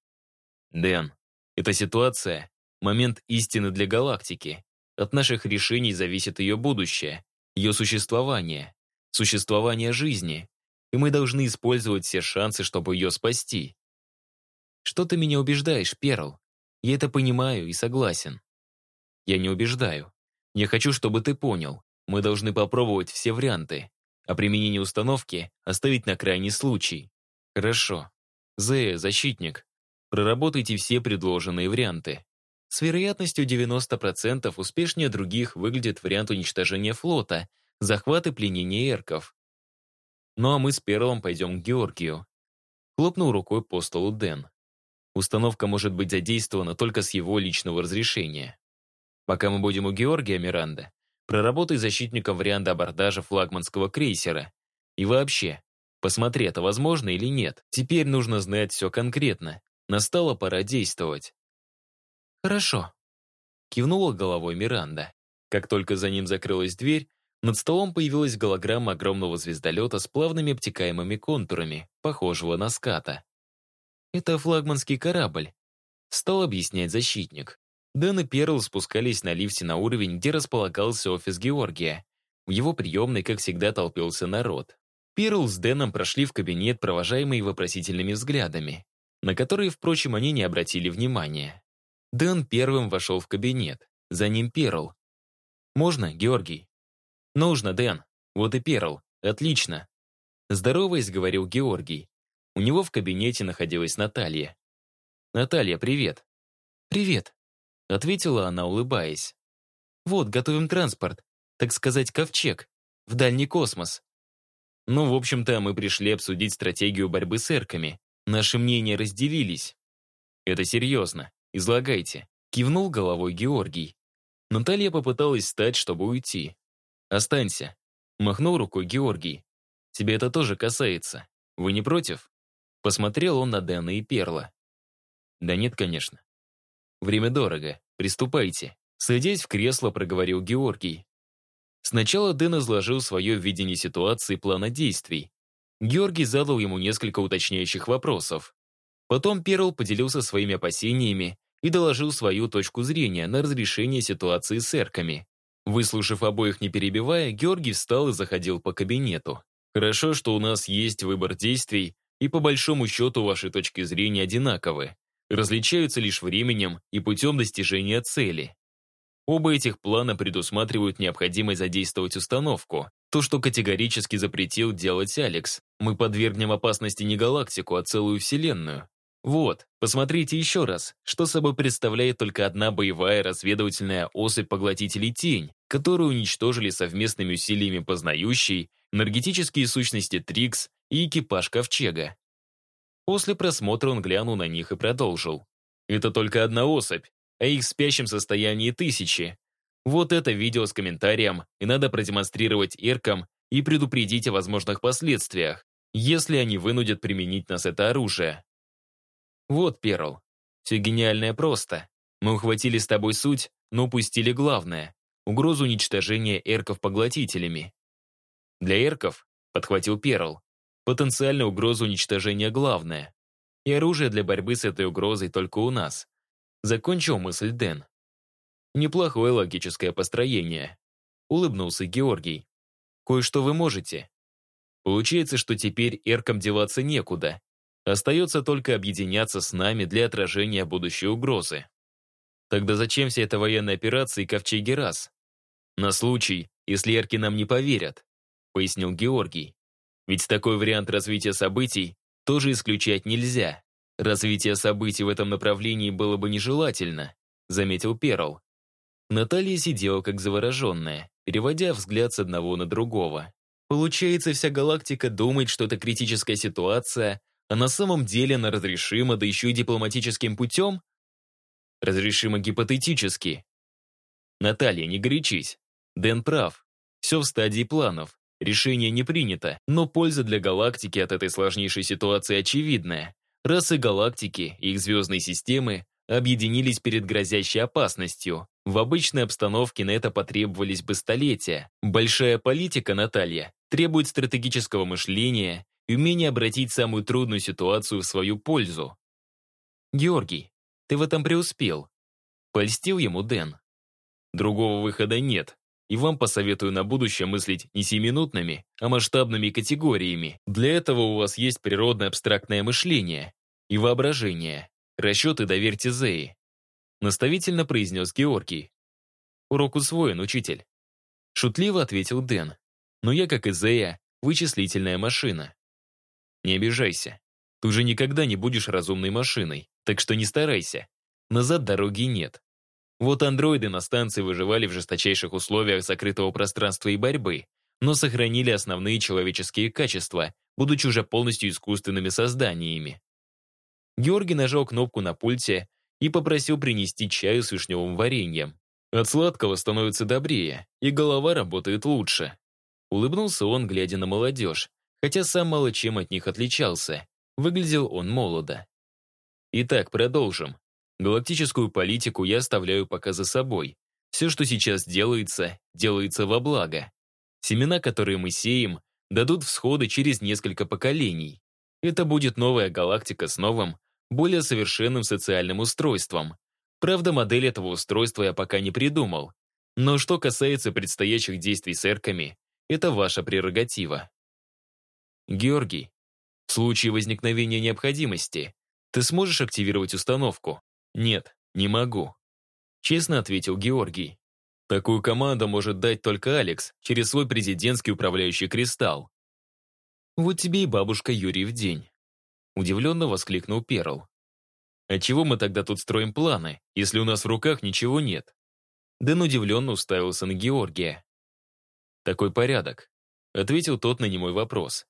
Дэн, эта ситуация — момент истины для галактики. От наших решений зависит ее будущее ее существование, существование жизни, и мы должны использовать все шансы, чтобы ее спасти. Что ты меня убеждаешь, Перл? Я это понимаю и согласен. Я не убеждаю. Я хочу, чтобы ты понял. Мы должны попробовать все варианты, а применение установки оставить на крайний случай. Хорошо. Зея, защитник, проработайте все предложенные варианты. С вероятностью 90% успешнее других выглядит вариант уничтожения флота, захват и пленение эрков. Ну а мы с Перлом пойдем к Георгию. Хлопнул рукой по столу Дэн. Установка может быть задействована только с его личного разрешения. Пока мы будем у Георгия Миранда, проработай защитником варианта абордажа флагманского крейсера. И вообще, посмотри, это возможно или нет. Теперь нужно знать все конкретно. Настала пора действовать. «Хорошо», — кивнула головой Миранда. Как только за ним закрылась дверь, над столом появилась голограмма огромного звездолета с плавными обтекаемыми контурами, похожего на ската. «Это флагманский корабль», — стал объяснять защитник. Дэн и Перл спускались на лифте на уровень, где располагался офис Георгия. В его приемной, как всегда, толпился народ. Перл с Дэном прошли в кабинет, провожаемые вопросительными взглядами, на которые, впрочем, они не обратили внимания. Дэн первым вошел в кабинет. За ним Перл. «Можно, Георгий?» «Нужно, Дэн. Вот и Перл. Отлично». Здороваясь, говорил Георгий. У него в кабинете находилась Наталья. «Наталья, привет». «Привет», — ответила она, улыбаясь. «Вот, готовим транспорт, так сказать, ковчег, в дальний космос». Ну, в общем-то, мы пришли обсудить стратегию борьбы с эрками. Наши мнения разделились. Это серьезно. «Излагайте», — кивнул головой Георгий. Наталья попыталась встать, чтобы уйти. «Останься», — махнул рукой Георгий. «Тебе это тоже касается. Вы не против?» Посмотрел он на Дэна и Перла. «Да нет, конечно». «Время дорого. Приступайте». Садясь в кресло, проговорил Георгий. Сначала Дэн изложил свое видение ситуации и плана действий. Георгий задал ему несколько уточняющих вопросов. Потом Перл поделился своими опасениями и доложил свою точку зрения на разрешение ситуации с эрками. Выслушав обоих не перебивая, Георгий встал и заходил по кабинету. «Хорошо, что у нас есть выбор действий, и по большому счету ваши точки зрения одинаковы. Различаются лишь временем и путем достижения цели. Оба этих плана предусматривают необходимость задействовать установку. То, что категорически запретил делать Алекс. Мы подвергнем опасности не галактику, а целую Вселенную. Вот, посмотрите еще раз, что собой представляет только одна боевая разведывательная особь поглотителей тень, которую уничтожили совместными усилиями познающей, энергетические сущности Трикс и экипаж Ковчега. После просмотра он глянул на них и продолжил. Это только одна особь, а их в спящем состоянии тысячи. Вот это видео с комментарием и надо продемонстрировать Иркам и предупредить о возможных последствиях, если они вынудят применить нас это оружие. Вот, Перл, все гениальное просто. Мы ухватили с тобой суть, но упустили главное — угрозу уничтожения эрков поглотителями. Для эрков, подхватил Перл, потенциальная угроза уничтожения главное. И оружие для борьбы с этой угрозой только у нас. Закончил мысль Дэн. Неплохое логическое построение. Улыбнулся Георгий. Кое-что вы можете. Получается, что теперь эркам деваться некуда. Остается только объединяться с нами для отражения будущей угрозы. Тогда зачем вся эта военная операция и ковчеги раз? На случай, если эрки нам не поверят, пояснил Георгий. Ведь такой вариант развития событий тоже исключать нельзя. Развитие событий в этом направлении было бы нежелательно, заметил Перл. Наталья сидела как завороженная, переводя взгляд с одного на другого. Получается, вся галактика думает, что это критическая ситуация, а на самом деле она разрешима, да еще и дипломатическим путем? Разрешима гипотетически. Наталья, не горячись. Дэн прав. Все в стадии планов. Решение не принято, но польза для галактики от этой сложнейшей ситуации очевидная. Расы галактики и их звездные системы объединились перед грозящей опасностью. В обычной обстановке на это потребовались бы столетия. Большая политика, Наталья, требует стратегического мышления и умения обратить самую трудную ситуацию в свою пользу. Георгий, ты в этом преуспел. Польстил ему Дэн. Другого выхода нет. И вам посоветую на будущее мыслить не семинутными, а масштабными категориями. Для этого у вас есть природное абстрактное мышление и воображение. Расчеты доверьте Зеи. Наставительно произнес Георгий. Урок усвоен, учитель. Шутливо ответил Дэн. Но я, как и Зея, вычислительная машина. Не обижайся. Ты уже никогда не будешь разумной машиной, так что не старайся. Назад дороги нет. Вот андроиды на станции выживали в жесточайших условиях закрытого пространства и борьбы, но сохранили основные человеческие качества, будучи уже полностью искусственными созданиями. Георгий нажал кнопку на пульте и попросил принести чаю с вишневым вареньем. От сладкого становится добрее, и голова работает лучше. Улыбнулся он, глядя на молодежь, хотя сам мало чем от них отличался. Выглядел он молодо. Итак, продолжим. Галактическую политику я оставляю пока за собой. Все, что сейчас делается, делается во благо. Семена, которые мы сеем, дадут всходы через несколько поколений. Это будет новая галактика с новым, более совершенным социальным устройством. Правда, модель этого устройства я пока не придумал. Но что касается предстоящих действий с эрками, это ваша прерогатива. Георгий, в случае возникновения необходимости, ты сможешь активировать установку? Нет, не могу. Честно ответил Георгий. Такую команду может дать только Алекс через свой президентский управляющий кристалл. Вот тебе и бабушка Юрий в день. Удивленно воскликнул Перл. А чего мы тогда тут строим планы, если у нас в руках ничего нет? Дэн удивленно уставился на Георгия. Такой порядок. Ответил тот на немой вопрос.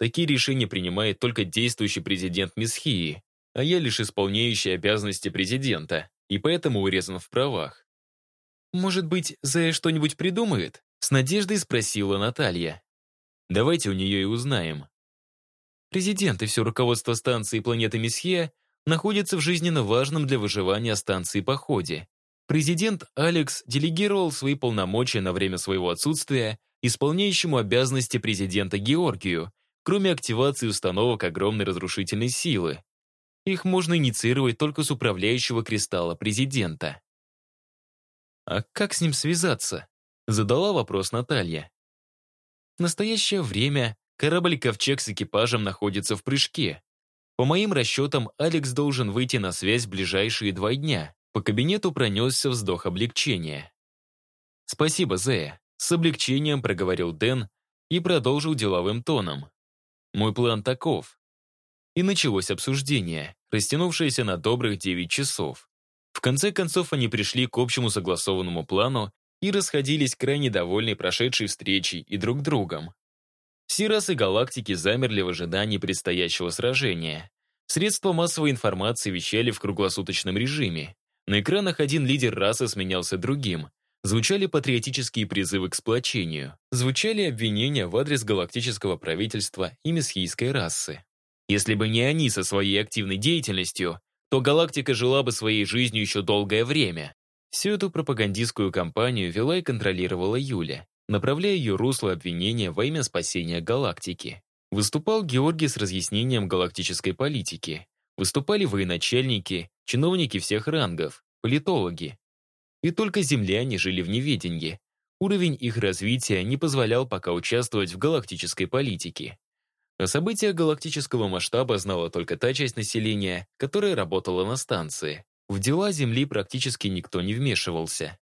Такие решения принимает только действующий президент Месхии, а я лишь исполняющий обязанности президента, и поэтому урезан в правах. «Может быть, Зая что-нибудь придумает?» С надеждой спросила Наталья. «Давайте у нее и узнаем». Президент и все руководство станции планеты Месхия находятся в жизненно важном для выживания станции походе. Президент Алекс делегировал свои полномочия на время своего отсутствия исполняющему обязанности президента Георгию, кроме активации установок огромной разрушительной силы. Их можно инициировать только с управляющего кристалла президента. «А как с ним связаться?» — задала вопрос Наталья. В настоящее время корабль «Ковчег» с экипажем находится в прыжке. По моим расчетам, Алекс должен выйти на связь в ближайшие два дня. По кабинету пронесся вздох облегчения. «Спасибо, Зея», — с облегчением проговорил Дэн и продолжил деловым тоном. «Мой план таков. И началось обсуждение, растянувшееся на добрых 9 часов. В конце концов они пришли к общему согласованному плану и расходились крайне довольны прошедшей встречей и друг другом. Все расы галактики замерли в ожидании предстоящего сражения. Средства массовой информации вещали в круглосуточном режиме. На экранах один лидер расы сменялся другим. Звучали патриотические призывы к сплочению. Звучали обвинения в адрес галактического правительства и месхийской расы. Если бы не они со своей активной деятельностью, то галактика жила бы своей жизнью еще долгое время. Всю эту пропагандистскую кампанию вела и контролировала Юля, направляя ее русло обвинения во имя спасения галактики. Выступал Георгий с разъяснением галактической политики. Выступали военачальники, чиновники всех рангов, политологи. И только земляне жили в неведении. Уровень их развития не позволял пока участвовать в галактической политике. О событиях галактического масштаба знала только та часть населения, которая работала на станции. В дела Земли практически никто не вмешивался.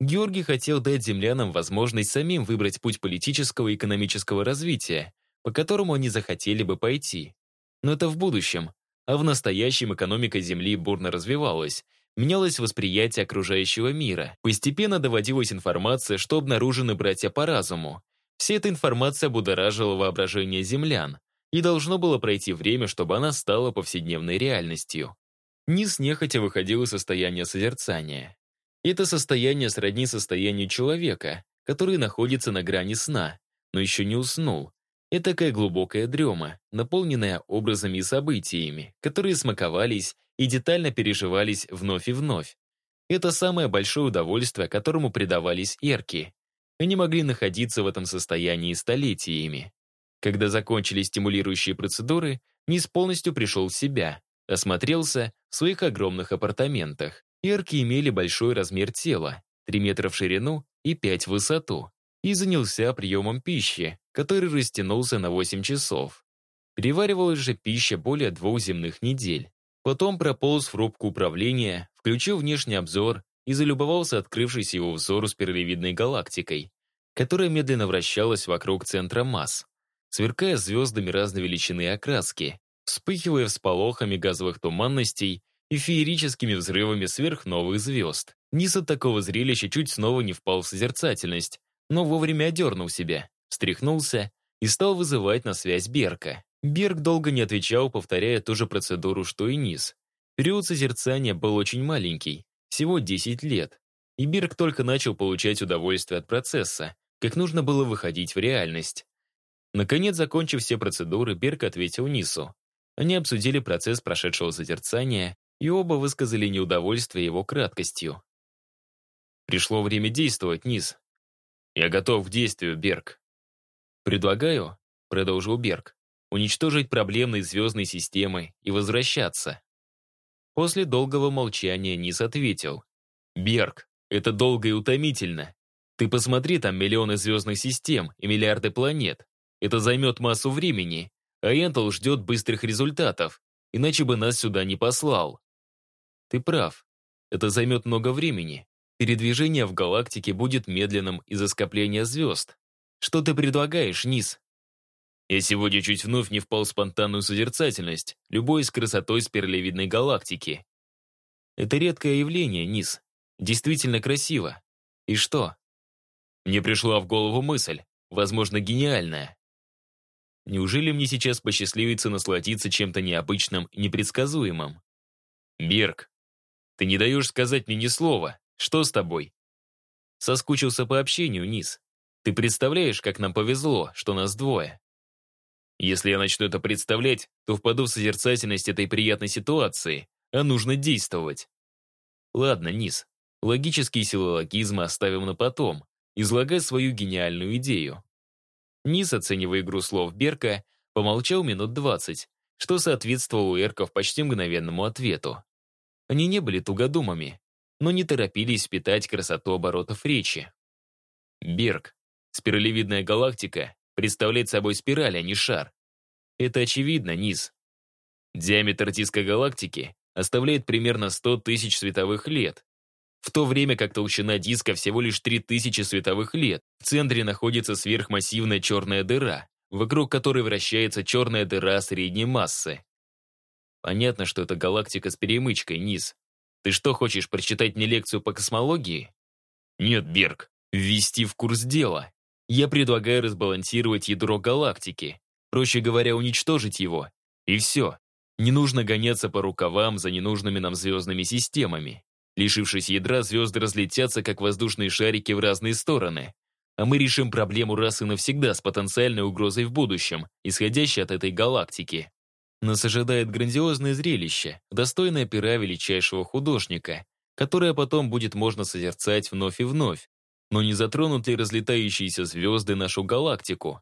Георгий хотел дать землянам возможность самим выбрать путь политического и экономического развития, по которому они захотели бы пойти. Но это в будущем, а в настоящем экономика Земли бурно развивалась, менялось восприятие окружающего мира. Постепенно доводилась информация, что обнаружены братья по разуму. Вся эта информация будоражила воображение землян, и должно было пройти время, чтобы она стала повседневной реальностью. Низ нехотя выходил из состояния созерцания. Это состояние сродни состоянию человека, который находится на грани сна, но еще не уснул. Это такая глубокая дрема, наполненная образами и событиями, которые смаковались и детально переживались вновь и вновь. Это самое большое удовольствие, которому предавались эрки. Они могли находиться в этом состоянии столетиями. Когда закончились стимулирующие процедуры, Низ полностью пришел в себя, Осмотрелся в своих огромных апартаментах. Эрки имели большой размер тела, 3 метра в ширину и 5 в высоту, и занялся приемом пищи, который растянулся на 8 часов. Переваривалась же пища более двух земных недель. Потом прополз в рубку управления, включил внешний обзор и залюбовался открывшейся его взору спиралевидной галактикой, которая медленно вращалась вокруг центра масс, сверкая звездами разной величины и окраски, вспыхивая всполохами газовых туманностей и феерическими взрывами сверхновых звезд. Низ от такого зрелища чуть снова не впал в созерцательность, но вовремя одернул себя, встряхнулся и стал вызывать на связь Берка. Берг долго не отвечал, повторяя ту же процедуру, что и Низ. Период созерцания был очень маленький, всего 10 лет. И Берг только начал получать удовольствие от процесса, как нужно было выходить в реальность. Наконец, закончив все процедуры, Берг ответил Нису. Они обсудили процесс прошедшего созерцания, и оба высказали неудовольствие его краткостью. «Пришло время действовать, Низ. Я готов к действию, Берг». «Предлагаю», — продолжил Берг, «уничтожить проблемные звездной системы и возвращаться». После долгого молчания Низ ответил. «Берг, это долго и утомительно. Ты посмотри, там миллионы звездных систем и миллиарды планет. Это займет массу времени, а Энтл ждет быстрых результатов, иначе бы нас сюда не послал. Ты прав. Это займет много времени. Передвижение в галактике будет медленным из-за скопления звезд. Что ты предлагаешь, Низ? Я сегодня чуть вновь не впал в спонтанную созерцательность, любой с красотой спиралевидной галактики. Это редкое явление, Низ. Действительно красиво. И что? Мне пришла в голову мысль, возможно, гениальная. Неужели мне сейчас посчастливится насладиться чем-то необычным и непредсказуемым? Берг, ты не даешь сказать мне ни слова. Что с тобой? Соскучился по общению, Низ. Ты представляешь, как нам повезло, что нас двое? Если я начну это представлять, то впаду в созерцательность этой приятной ситуации, а нужно действовать. Ладно, Низ, логические силлогизмы оставим на потом. Излагай свою гениальную идею. Низ, оценивая игру слов Берка, помолчал минут двадцать, что соответствовало эрков почти мгновенному ответу. Они не были тугодумами, но не торопились питать красоту оборотов речи. Берг, спиралевидная галактика, представляет собой спираль, а не шар. Это очевидно, Низ. Диаметр диска галактики оставляет примерно 100 тысяч световых лет, в то время как толщина диска всего лишь 3000 световых лет. В центре находится сверхмассивная черная дыра, вокруг которой вращается черная дыра средней массы. Понятно, что это галактика с перемычкой, низ. Ты что, хочешь прочитать мне лекцию по космологии? Нет, Берг, ввести в курс дела. Я предлагаю разбалансировать ядро галактики. Проще говоря, уничтожить его. И все. Не нужно гоняться по рукавам за ненужными нам звездными системами. Лишившись ядра, звезды разлетятся, как воздушные шарики в разные стороны. А мы решим проблему раз и навсегда с потенциальной угрозой в будущем, исходящей от этой галактики. Нас ожидает грандиозное зрелище, достойное пера величайшего художника, которое потом будет можно созерцать вновь и вновь. Но не затронут ли разлетающиеся звезды нашу галактику?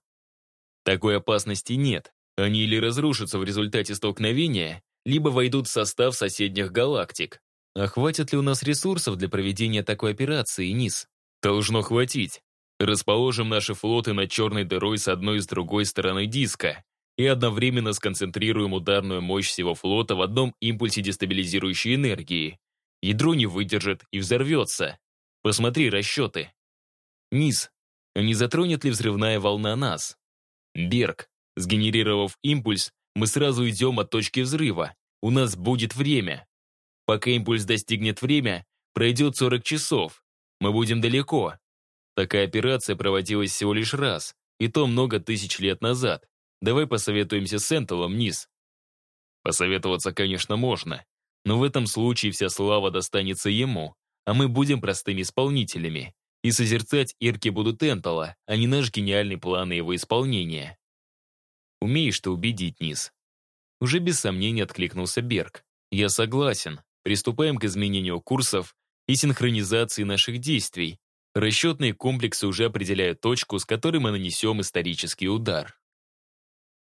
Такой опасности нет. Они или разрушатся в результате столкновения, либо войдут в состав соседних галактик. А хватит ли у нас ресурсов для проведения такой операции, Низ? Должно хватить. Расположим наши флоты над черной дырой с одной и с другой стороны диска и одновременно сконцентрируем ударную мощь всего флота в одном импульсе дестабилизирующей энергии. Ядро не выдержит и взорвется. Посмотри расчеты. Низ. Не затронет ли взрывная волна нас? Берг. Сгенерировав импульс, мы сразу идем от точки взрыва. У нас будет время. Пока импульс достигнет время, пройдет 40 часов. Мы будем далеко. Такая операция проводилась всего лишь раз, и то много тысяч лет назад. Давай посоветуемся с Энтелом, Низ. Посоветоваться, конечно, можно, но в этом случае вся слава достанется ему, а мы будем простыми исполнителями. И созерцать ирки будут Энтола, а не наш гениальный план и его исполнение. Умеешь ты убедить, Низ. Уже без сомнения откликнулся Берг. Я согласен. Приступаем к изменению курсов и синхронизации наших действий. Расчетные комплексы уже определяют точку, с которой мы нанесем исторический удар.